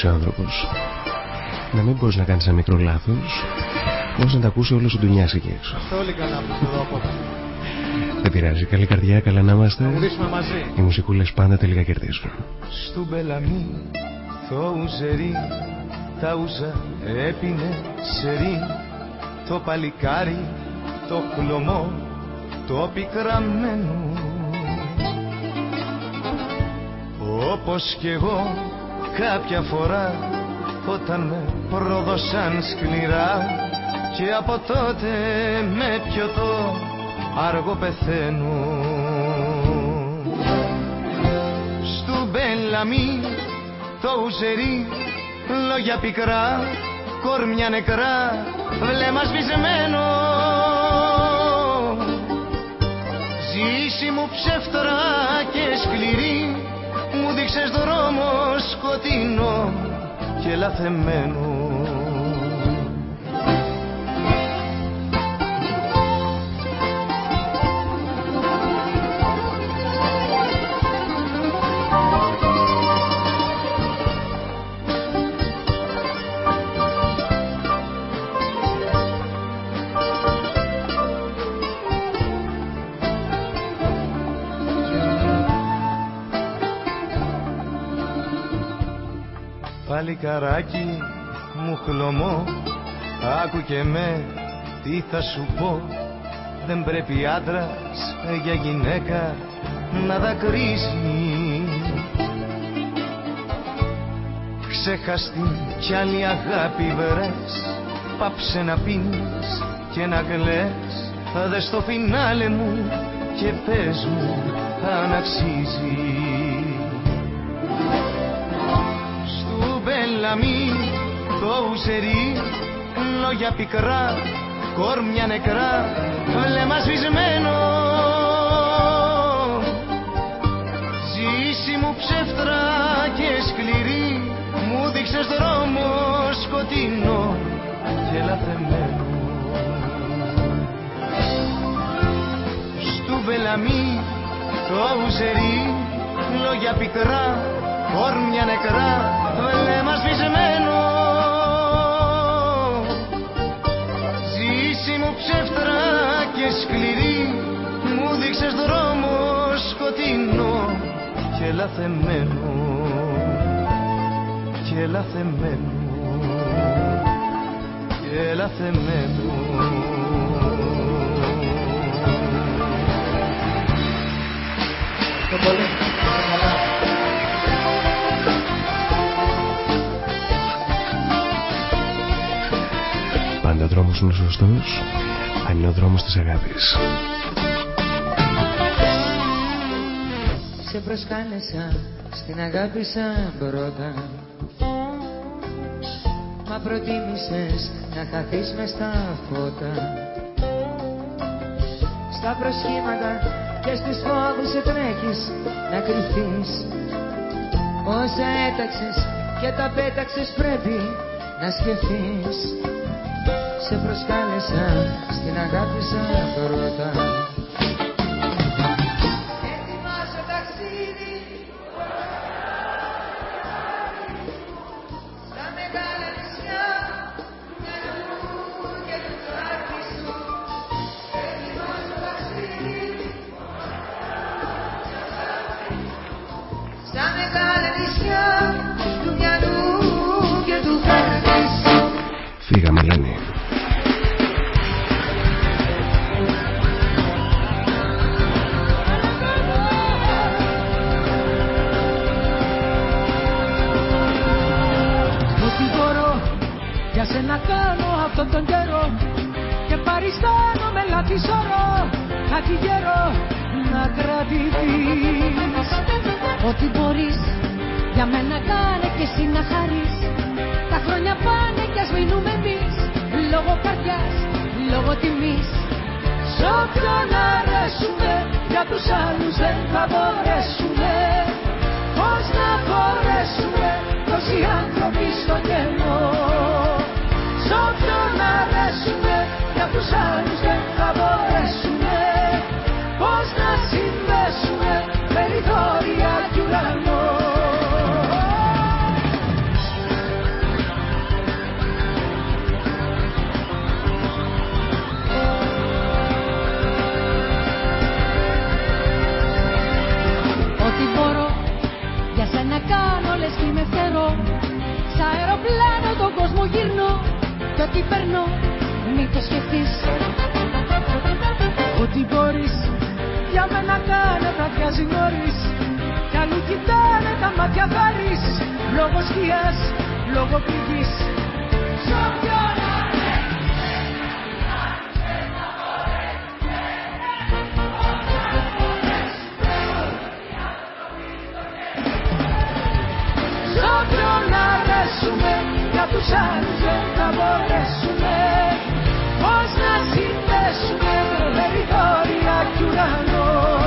Τι έχω φτιάξει ο άνθρωπος να μην μπορείς να κάνεις ένα μικρό λάθος, ώστε να τα ακούσει όλο σου ντουνιάς εκεί έξω. Όλοι καλά από Δεν πειράζει. Καλή καρδιά, καλά να είμαστε. Να μαζί. Οι μουσικούλες πάντα τελικά κερδίζουν. Στου μπελαμί, το ουζερί, τα ουζα έπινε σερί. Το παλικάρι, το χλωμό, το πικραμένο. Όπως κι εγώ κάποια φορά όταν με πρόδωσαν σκληρά και από τότε με πιωτό αργό πεθαίνω Στου μπελαμί το ουζερί λόγια πικρά κόρμια νεκρά βλέμμα σβησμένο. Ζήση μου ψεύτρα και σκληρή μου δείξες δρόμο σκοτεινό και λαθεμένο παλικαράκι μου χλωμό. Άκου και με τι θα σου πω. Δεν πρέπει άντρας για γυναίκα να δακρύσει. Ξέχαστη κι άλλη αγάπη βρες Πάψε να πίνεις και να κλαις Δες στο φινάλε μου και πες μου αν αξίζει λαμί το ουσερί λόγια πικρά κόρμια νεκρά βλέμμα σβησμένο Ζήση μου ψεύτρα και σκληρή μου δείξες δρόμο σκοτεινό και λαθεμένο Στου βελαμί το ουσερί λόγια πικρά κόρμια νεκρά βλέμμα σβησμένο. Ζήση μου ψεύτρα και σκληρή μου δείξες δρόμο σκοτεινό και λαθεμένο. Και λαθεμένο. Και λαθεμένο. Το πολύ. ο δρόμος είναι ο σωστός αν είναι ο δρόμος της αγάπης. Σε προσκάλεσα στην αγάπη σαν πρώτα. Μα προτίμησες να χαθείς μες στα φώτα. Στα προσχήματα και στους φόβους σε τρέχεις να κρυφθείς. Όσα έταξες και τα πέταξες πρέπει να σκεφτείς σε προσκάλεσα στην αγάπη σαν πρώτα Ετοιμάσαι παριστάνομαι λάθη σωρό κάτι γερό να κρατηθείς. Ό,τι μπορείς για μένα κάνε και εσύ να χαρείς. Τα χρόνια πάνε κι ας μείνουμε εμείς. Λόγω καρδιάς, λόγω τιμής. Σ' όποιον αρέσουμε για τους άλλους δεν θα μπορέσουμε Πώς να μπορέσουμε τόσοι άνθρωποι στο κενό. Σ' όποιον αρέσουμε για τους άλλους δεν θα μπορέσουμε Πώς να συνδέσουμε περιθώρια κι ουρανό. Ό,τι μπορώ για σένα κάνω λες κι με φτερώ. Σ' αεροπλάνο τον κόσμο γυρνώ Κι ό,τι περνώ μην το σκεφτείς Ό,τι μπορείς για μένα κάνε θα βιάζει νωρίς Κι αλλού κοιτάνε τα μάτια χάρης Λόγω σκιάς, λόγω πληγής Σ' όποιον Σ' όποιον αρέσουμε για τους άλλους δεν θα μπορέσουμε Πώς να συνδέσουμε περιθώρια κι ουρανό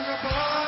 Σας αγαπάω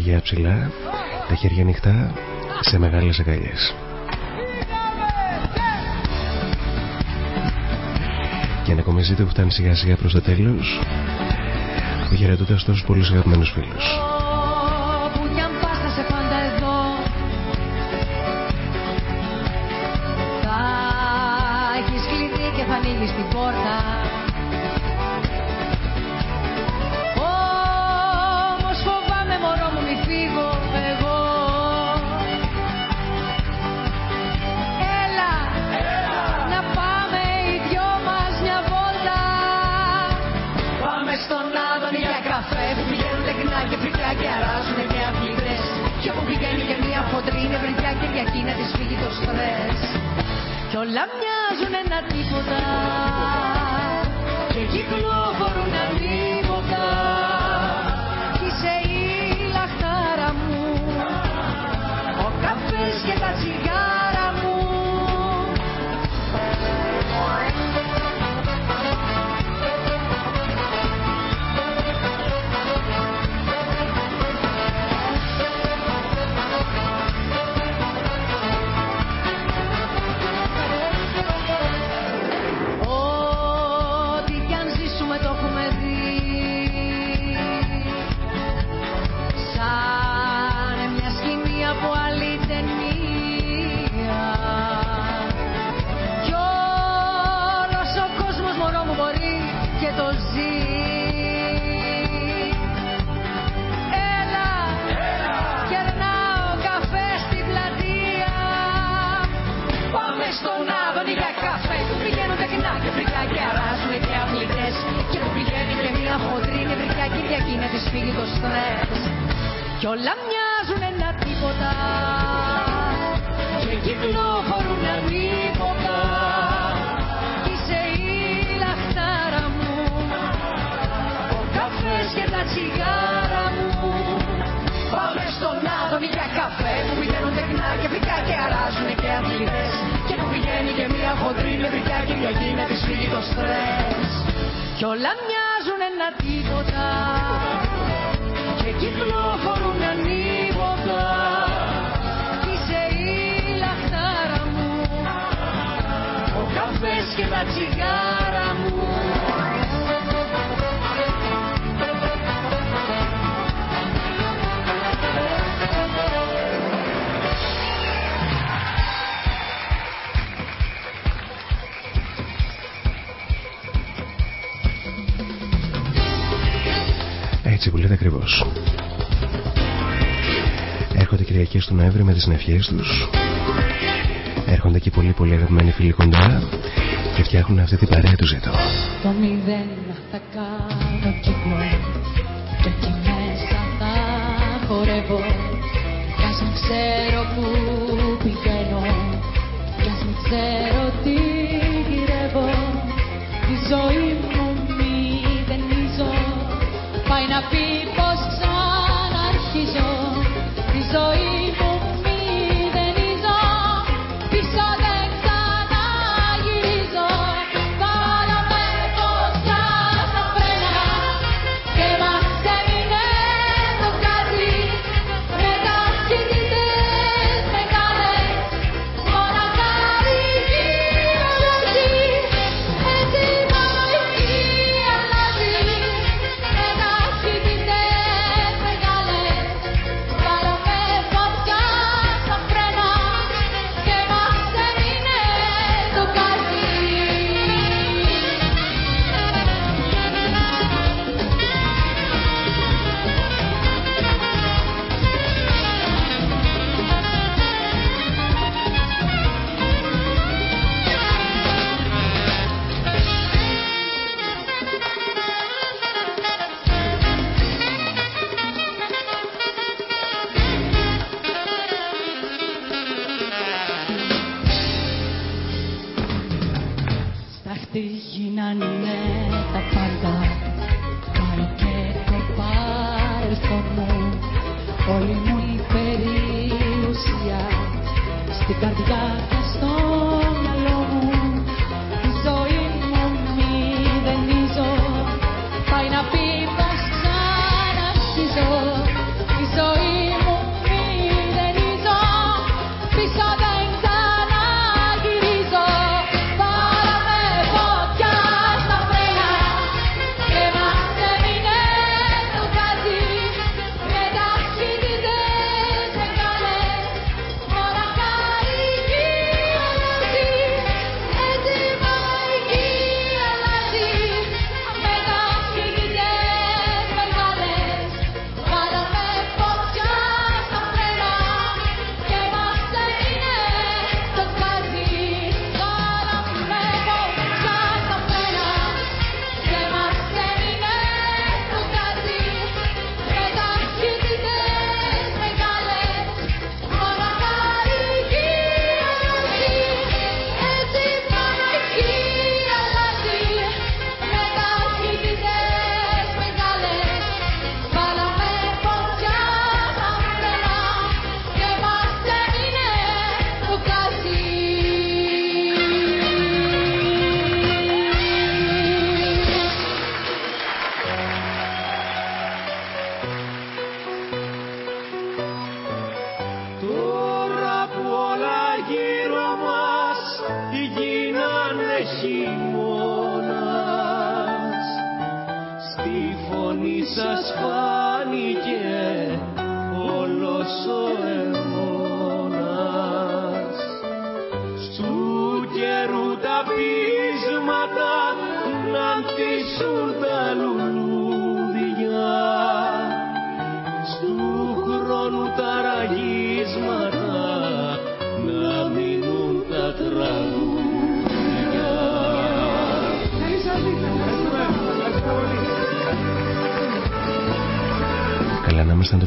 χέρια ψηλά, τα χέρια ανοιχτά σε μεγάλες αγκαλιές. Και ανακομίζεται που φτάνει σιγά σιγά προς το τέλος αποχαιρετώντας τόσους πολλούς αγαπημένους φίλους. και μια χοντρή νευρικιά και μια γύνα της φύγει το στρες. Κι όλα μοιάζουν ένα τίποτα. Και κυκλοφορούν ανίποτα. Είσαι η λαχτάρα μου, ο καφές και τα τσιγάρα μου Έτσι που λέτε ακριβώς. Έρχονται Κυριακές του Νοέμβρη με τις νευχέ τους. Έρχονται και πολύ πολύ αγαπημένοι φίλοι κοντά και φτιάχνουν αυτή την παρέα τους ζητώ. Το μηδέν θα κάνω κι εγώ και εκεί μέσα θα χορεύω. Κι ας ξέρω που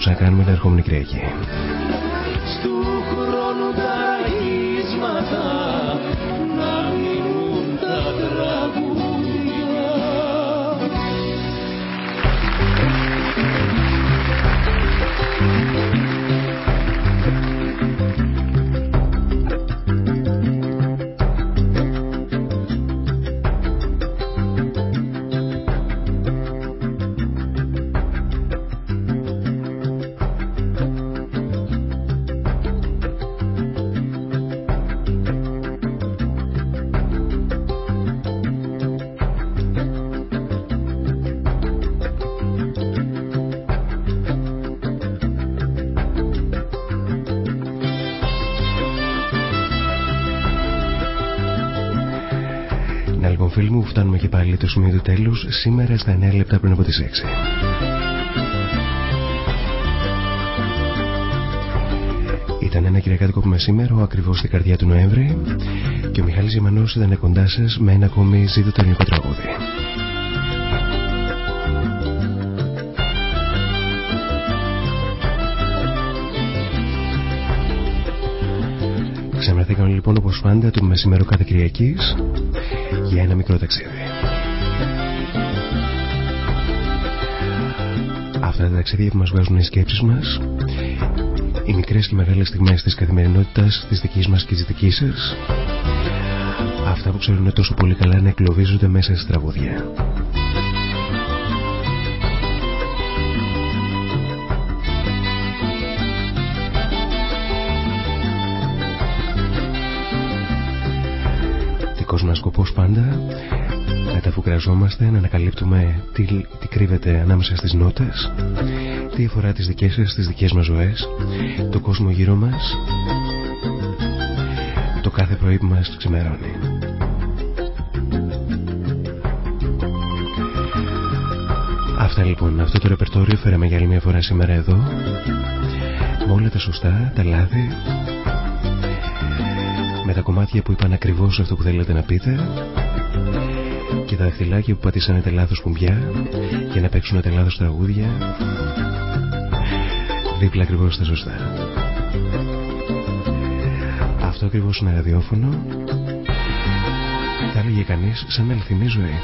να είμαστε να το ξανακάνουμε την ερχόμενη Κυριακή. Το σημείο του τέλους σήμερα στα 9 λεπτά πριν από τις 6. Ήταν ένα κυριακάτικο που μεσήμερο ακριβώς στην καρδιά του Νοέμβρη και ο Μιχάλης Γεμανός ήταν κοντά σας με ένα ακόμη ζήτο το ελληνικό τραγούδι. Ξαναβρεθήκαμε λοιπόν όπως πάντα του μεσημέρου κάθε Κυριακής για ένα μικρό ταξίδι. Αυτά τα ταξίδια που μας βγάζουν οι σκέψεις μας οι μικρές και μεγάλες στιγμές της καθημερινότητας της δικής μας και της δικής σας αυτά που ξέρουν τόσο πολύ καλά να εκλοβίζονται μέσα στις τραγούδια. Δικός μας σκοπός πάντα να τα φουκραζόμαστε, να ανακαλύπτουμε τι, τι κρύβεται ανάμεσα στις νότες τι αφορά τις δικές σας, τις δικές μας ζωές το κόσμο γύρω μας. Το κάθε πρωί που μας ξημερώνει. Αυτά λοιπόν, αυτό το ρεπερτόριο φέραμε για άλλη μια φορά σήμερα εδώ. Με όλα τα σωστά, τα λάθη με τα κομμάτια που είπαν ακριβώς αυτό που θέλετε να πείτε και τα δαχτυλάκια που πατήσανε τα λάθος κουμπιά για να παίξουν τα λάθος τραγούδια δίπλα ακριβώς στα σωστά. Αυτό ακριβώς είναι ραδιόφωνο θα έλεγε κανείς σαν αληθινή ζωή.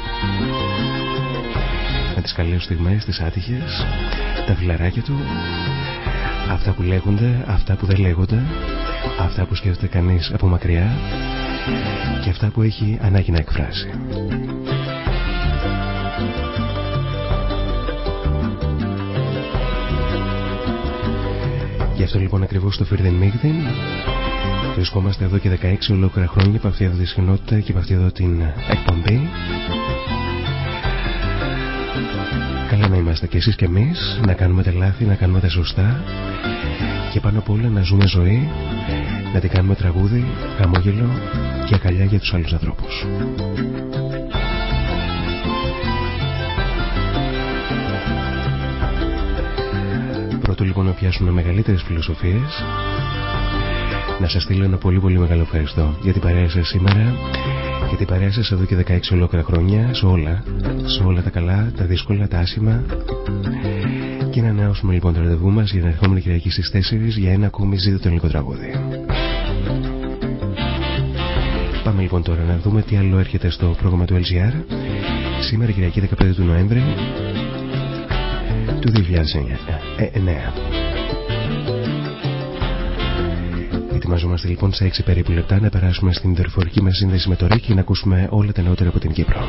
Με τις καλές στιγμές, τις άτυχες, τα φιλαράκια του, αυτά που λέγονται, αυτά που δεν λέγονται, αυτά που σκέφτεται κανείς από μακριά και αυτά που έχει ανάγκη να εκφράσει. Γι' αυτό λοιπόν ακριβώς το Φίρδεν Μίγδιν βρισκόμαστε εδώ και 16 ολόκληρα χρόνια από αυτή εδώ τη συχνότητα και από αυτή εδώ την εκπομπή. Καλά να είμαστε κι εσείς και εμείς, να κάνουμε τα λάθη, να κάνουμε τα σωστά και πάνω απ' όλα να ζούμε ζωή, να την κάνουμε τραγούδι, χαμόγελο και ακαλιά για τους άλλους ανθρώπους. Πρώτο λοιπόν να πιάσουμε μεγαλύτερες φιλοσοφίες. Να σας στείλω ένα πολύ πολύ μεγάλο ευχαριστώ για την παρέα σας σήμερα για την παρέα σας εδώ και 16 ολόκληρα χρόνια σε όλα, σε όλα τα καλά, τα δύσκολα, τα άσημα και να ανανεώσουμε λοιπόν το ραντεβού μας για την ερχόμενη Κυριακή στις 4 για ένα ακόμη ζήτο το ελληνικό τραγούδι. Πάμε λοιπόν τώρα να δούμε τι άλλο έρχεται στο πρόγραμμα του LGR σήμερα Κυριακή 15 του Νοέμβρη του 2009. Ετοιμαζόμαστε λοιπόν σε 6 περίπου λεπτά να περάσουμε στην δορυφορική μας σύνδεση με το ΡΕΚ και να ακούσουμε όλα τα νεότερα από την Κύπρο.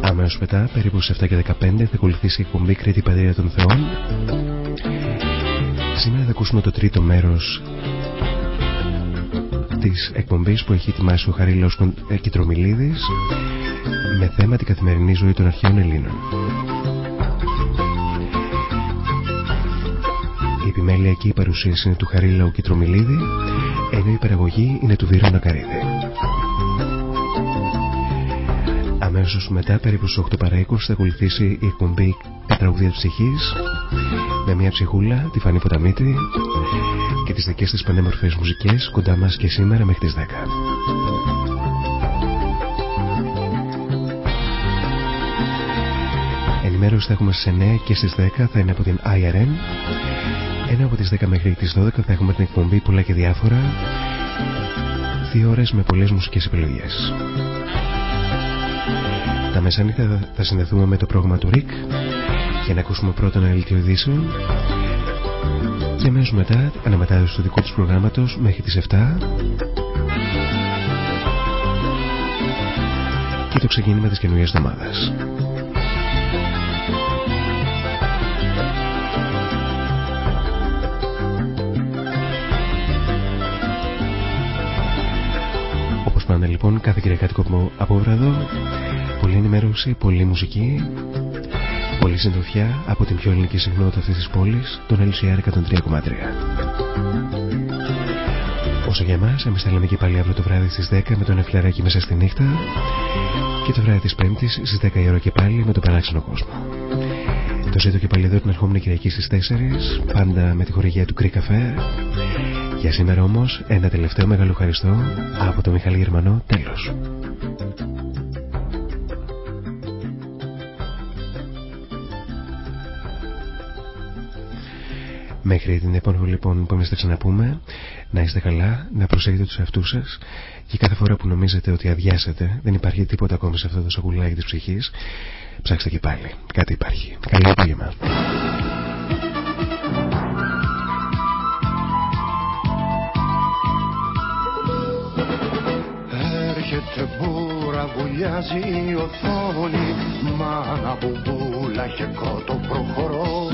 Αμέσως μετά, περίπου σε 7 και 15, θα ακολουθήσει η εκπομπή Κρήτη Πατρίδα των Θεών. Σήμερα θα ακούσουμε το τρίτο μέρος της εκπομπής που έχει ετοιμάσει ο Χαρίλαος Κιτρομιλίδης με θέμα την καθημερινή ζωή των αρχαίων Ελλήνων. Η επιμέλεια παρουσίαση είναι του Χαρίλαου Κιτρομιλίδη ενώ η παραγωγή είναι του Βίρονα Καρίδη. Αμέσως μετά, περίπου στους 8 παρά 20, θα ακολουθήσει η εκπομπή «Τα τραγουδία της ψυχής» με μια ψυχούλα, τη Φανή Ποταμίτη και τις δικές της πανέμορφες μουσικές κοντά μας και σήμερα μέχρι τις 10. Ενημέρωση θα έχουμε στις 9 και στις 10 θα είναι από την IRN ενώ από τις 10 μέχρι τις 12 θα έχουμε την εκπομπή πολλά και διάφορα δύο ώρες με πολλές μουσικές επιλογές. Τα μεσάνυχτα θα συνδεθούμε με το πρόγραμμα του Ρικ για να ακούσουμε πρώτα ένα δελτίο ειδήσεων και αμέσως μετά αναμετάδοση του δικού τους προγράμματος μέχρι τις 7 και το ξεκίνημα της καινούργιας εβδομάδας. Λοιπόν κάθε κυριακάτικο απόβραδο πολλή ενημέρωση, πολλή μουσική Πολύ συντροφιά από την πιο ελληνική συχνότητα αυτής της πόλης, τον LCR 103,3. Όσο για εμάς, εμείς θα λέμε και πάλι αύριο το βράδυ στις 10 με τον Εφλεράκι μέσα στη νύχτα και το βράδυ της Πέμπτης στις 10 η ώρα και πάλι με τον παράξενο κόσμο. Το ζήτω και πάλι εδώ την ερχόμενη Κυριακή στις 4, πάντα με τη χορηγία του Greek Cafe. Για σήμερα όμως, ένα τελευταίο μεγάλο ευχαριστώ από τον Μιχάλη Γερμανό, τέλος. Μέχρι την επόμενη λοιπόν που εμείς θα ξαναπούμε, να είστε καλά, να προσέχετε τους εαυτούς σας και κάθε φορά που νομίζετε ότι αδειάσετε, δεν υπάρχει τίποτα ακόμη σε αυτό το σακουλάκι της ψυχής, ψάξτε και πάλι. Κάτι υπάρχει. Καλό απόγευμα. Έρχεται μπούρα, βουλιάζει η οθόνη Μάνα μπουμπούλα και κότο προχωρώ.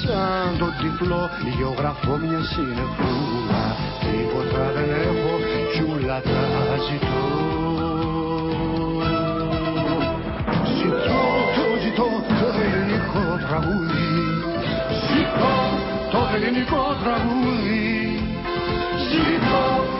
Σαν το τυφλό γεωγραφώ μια συνεφούλα Τίποτα δεν έχω κι ούλα τα ζητώ. Ζητώ, το ζητώ το ελληνικό τραγούδι. Ζητώ το ελληνικό τραγούδι. Ζητώ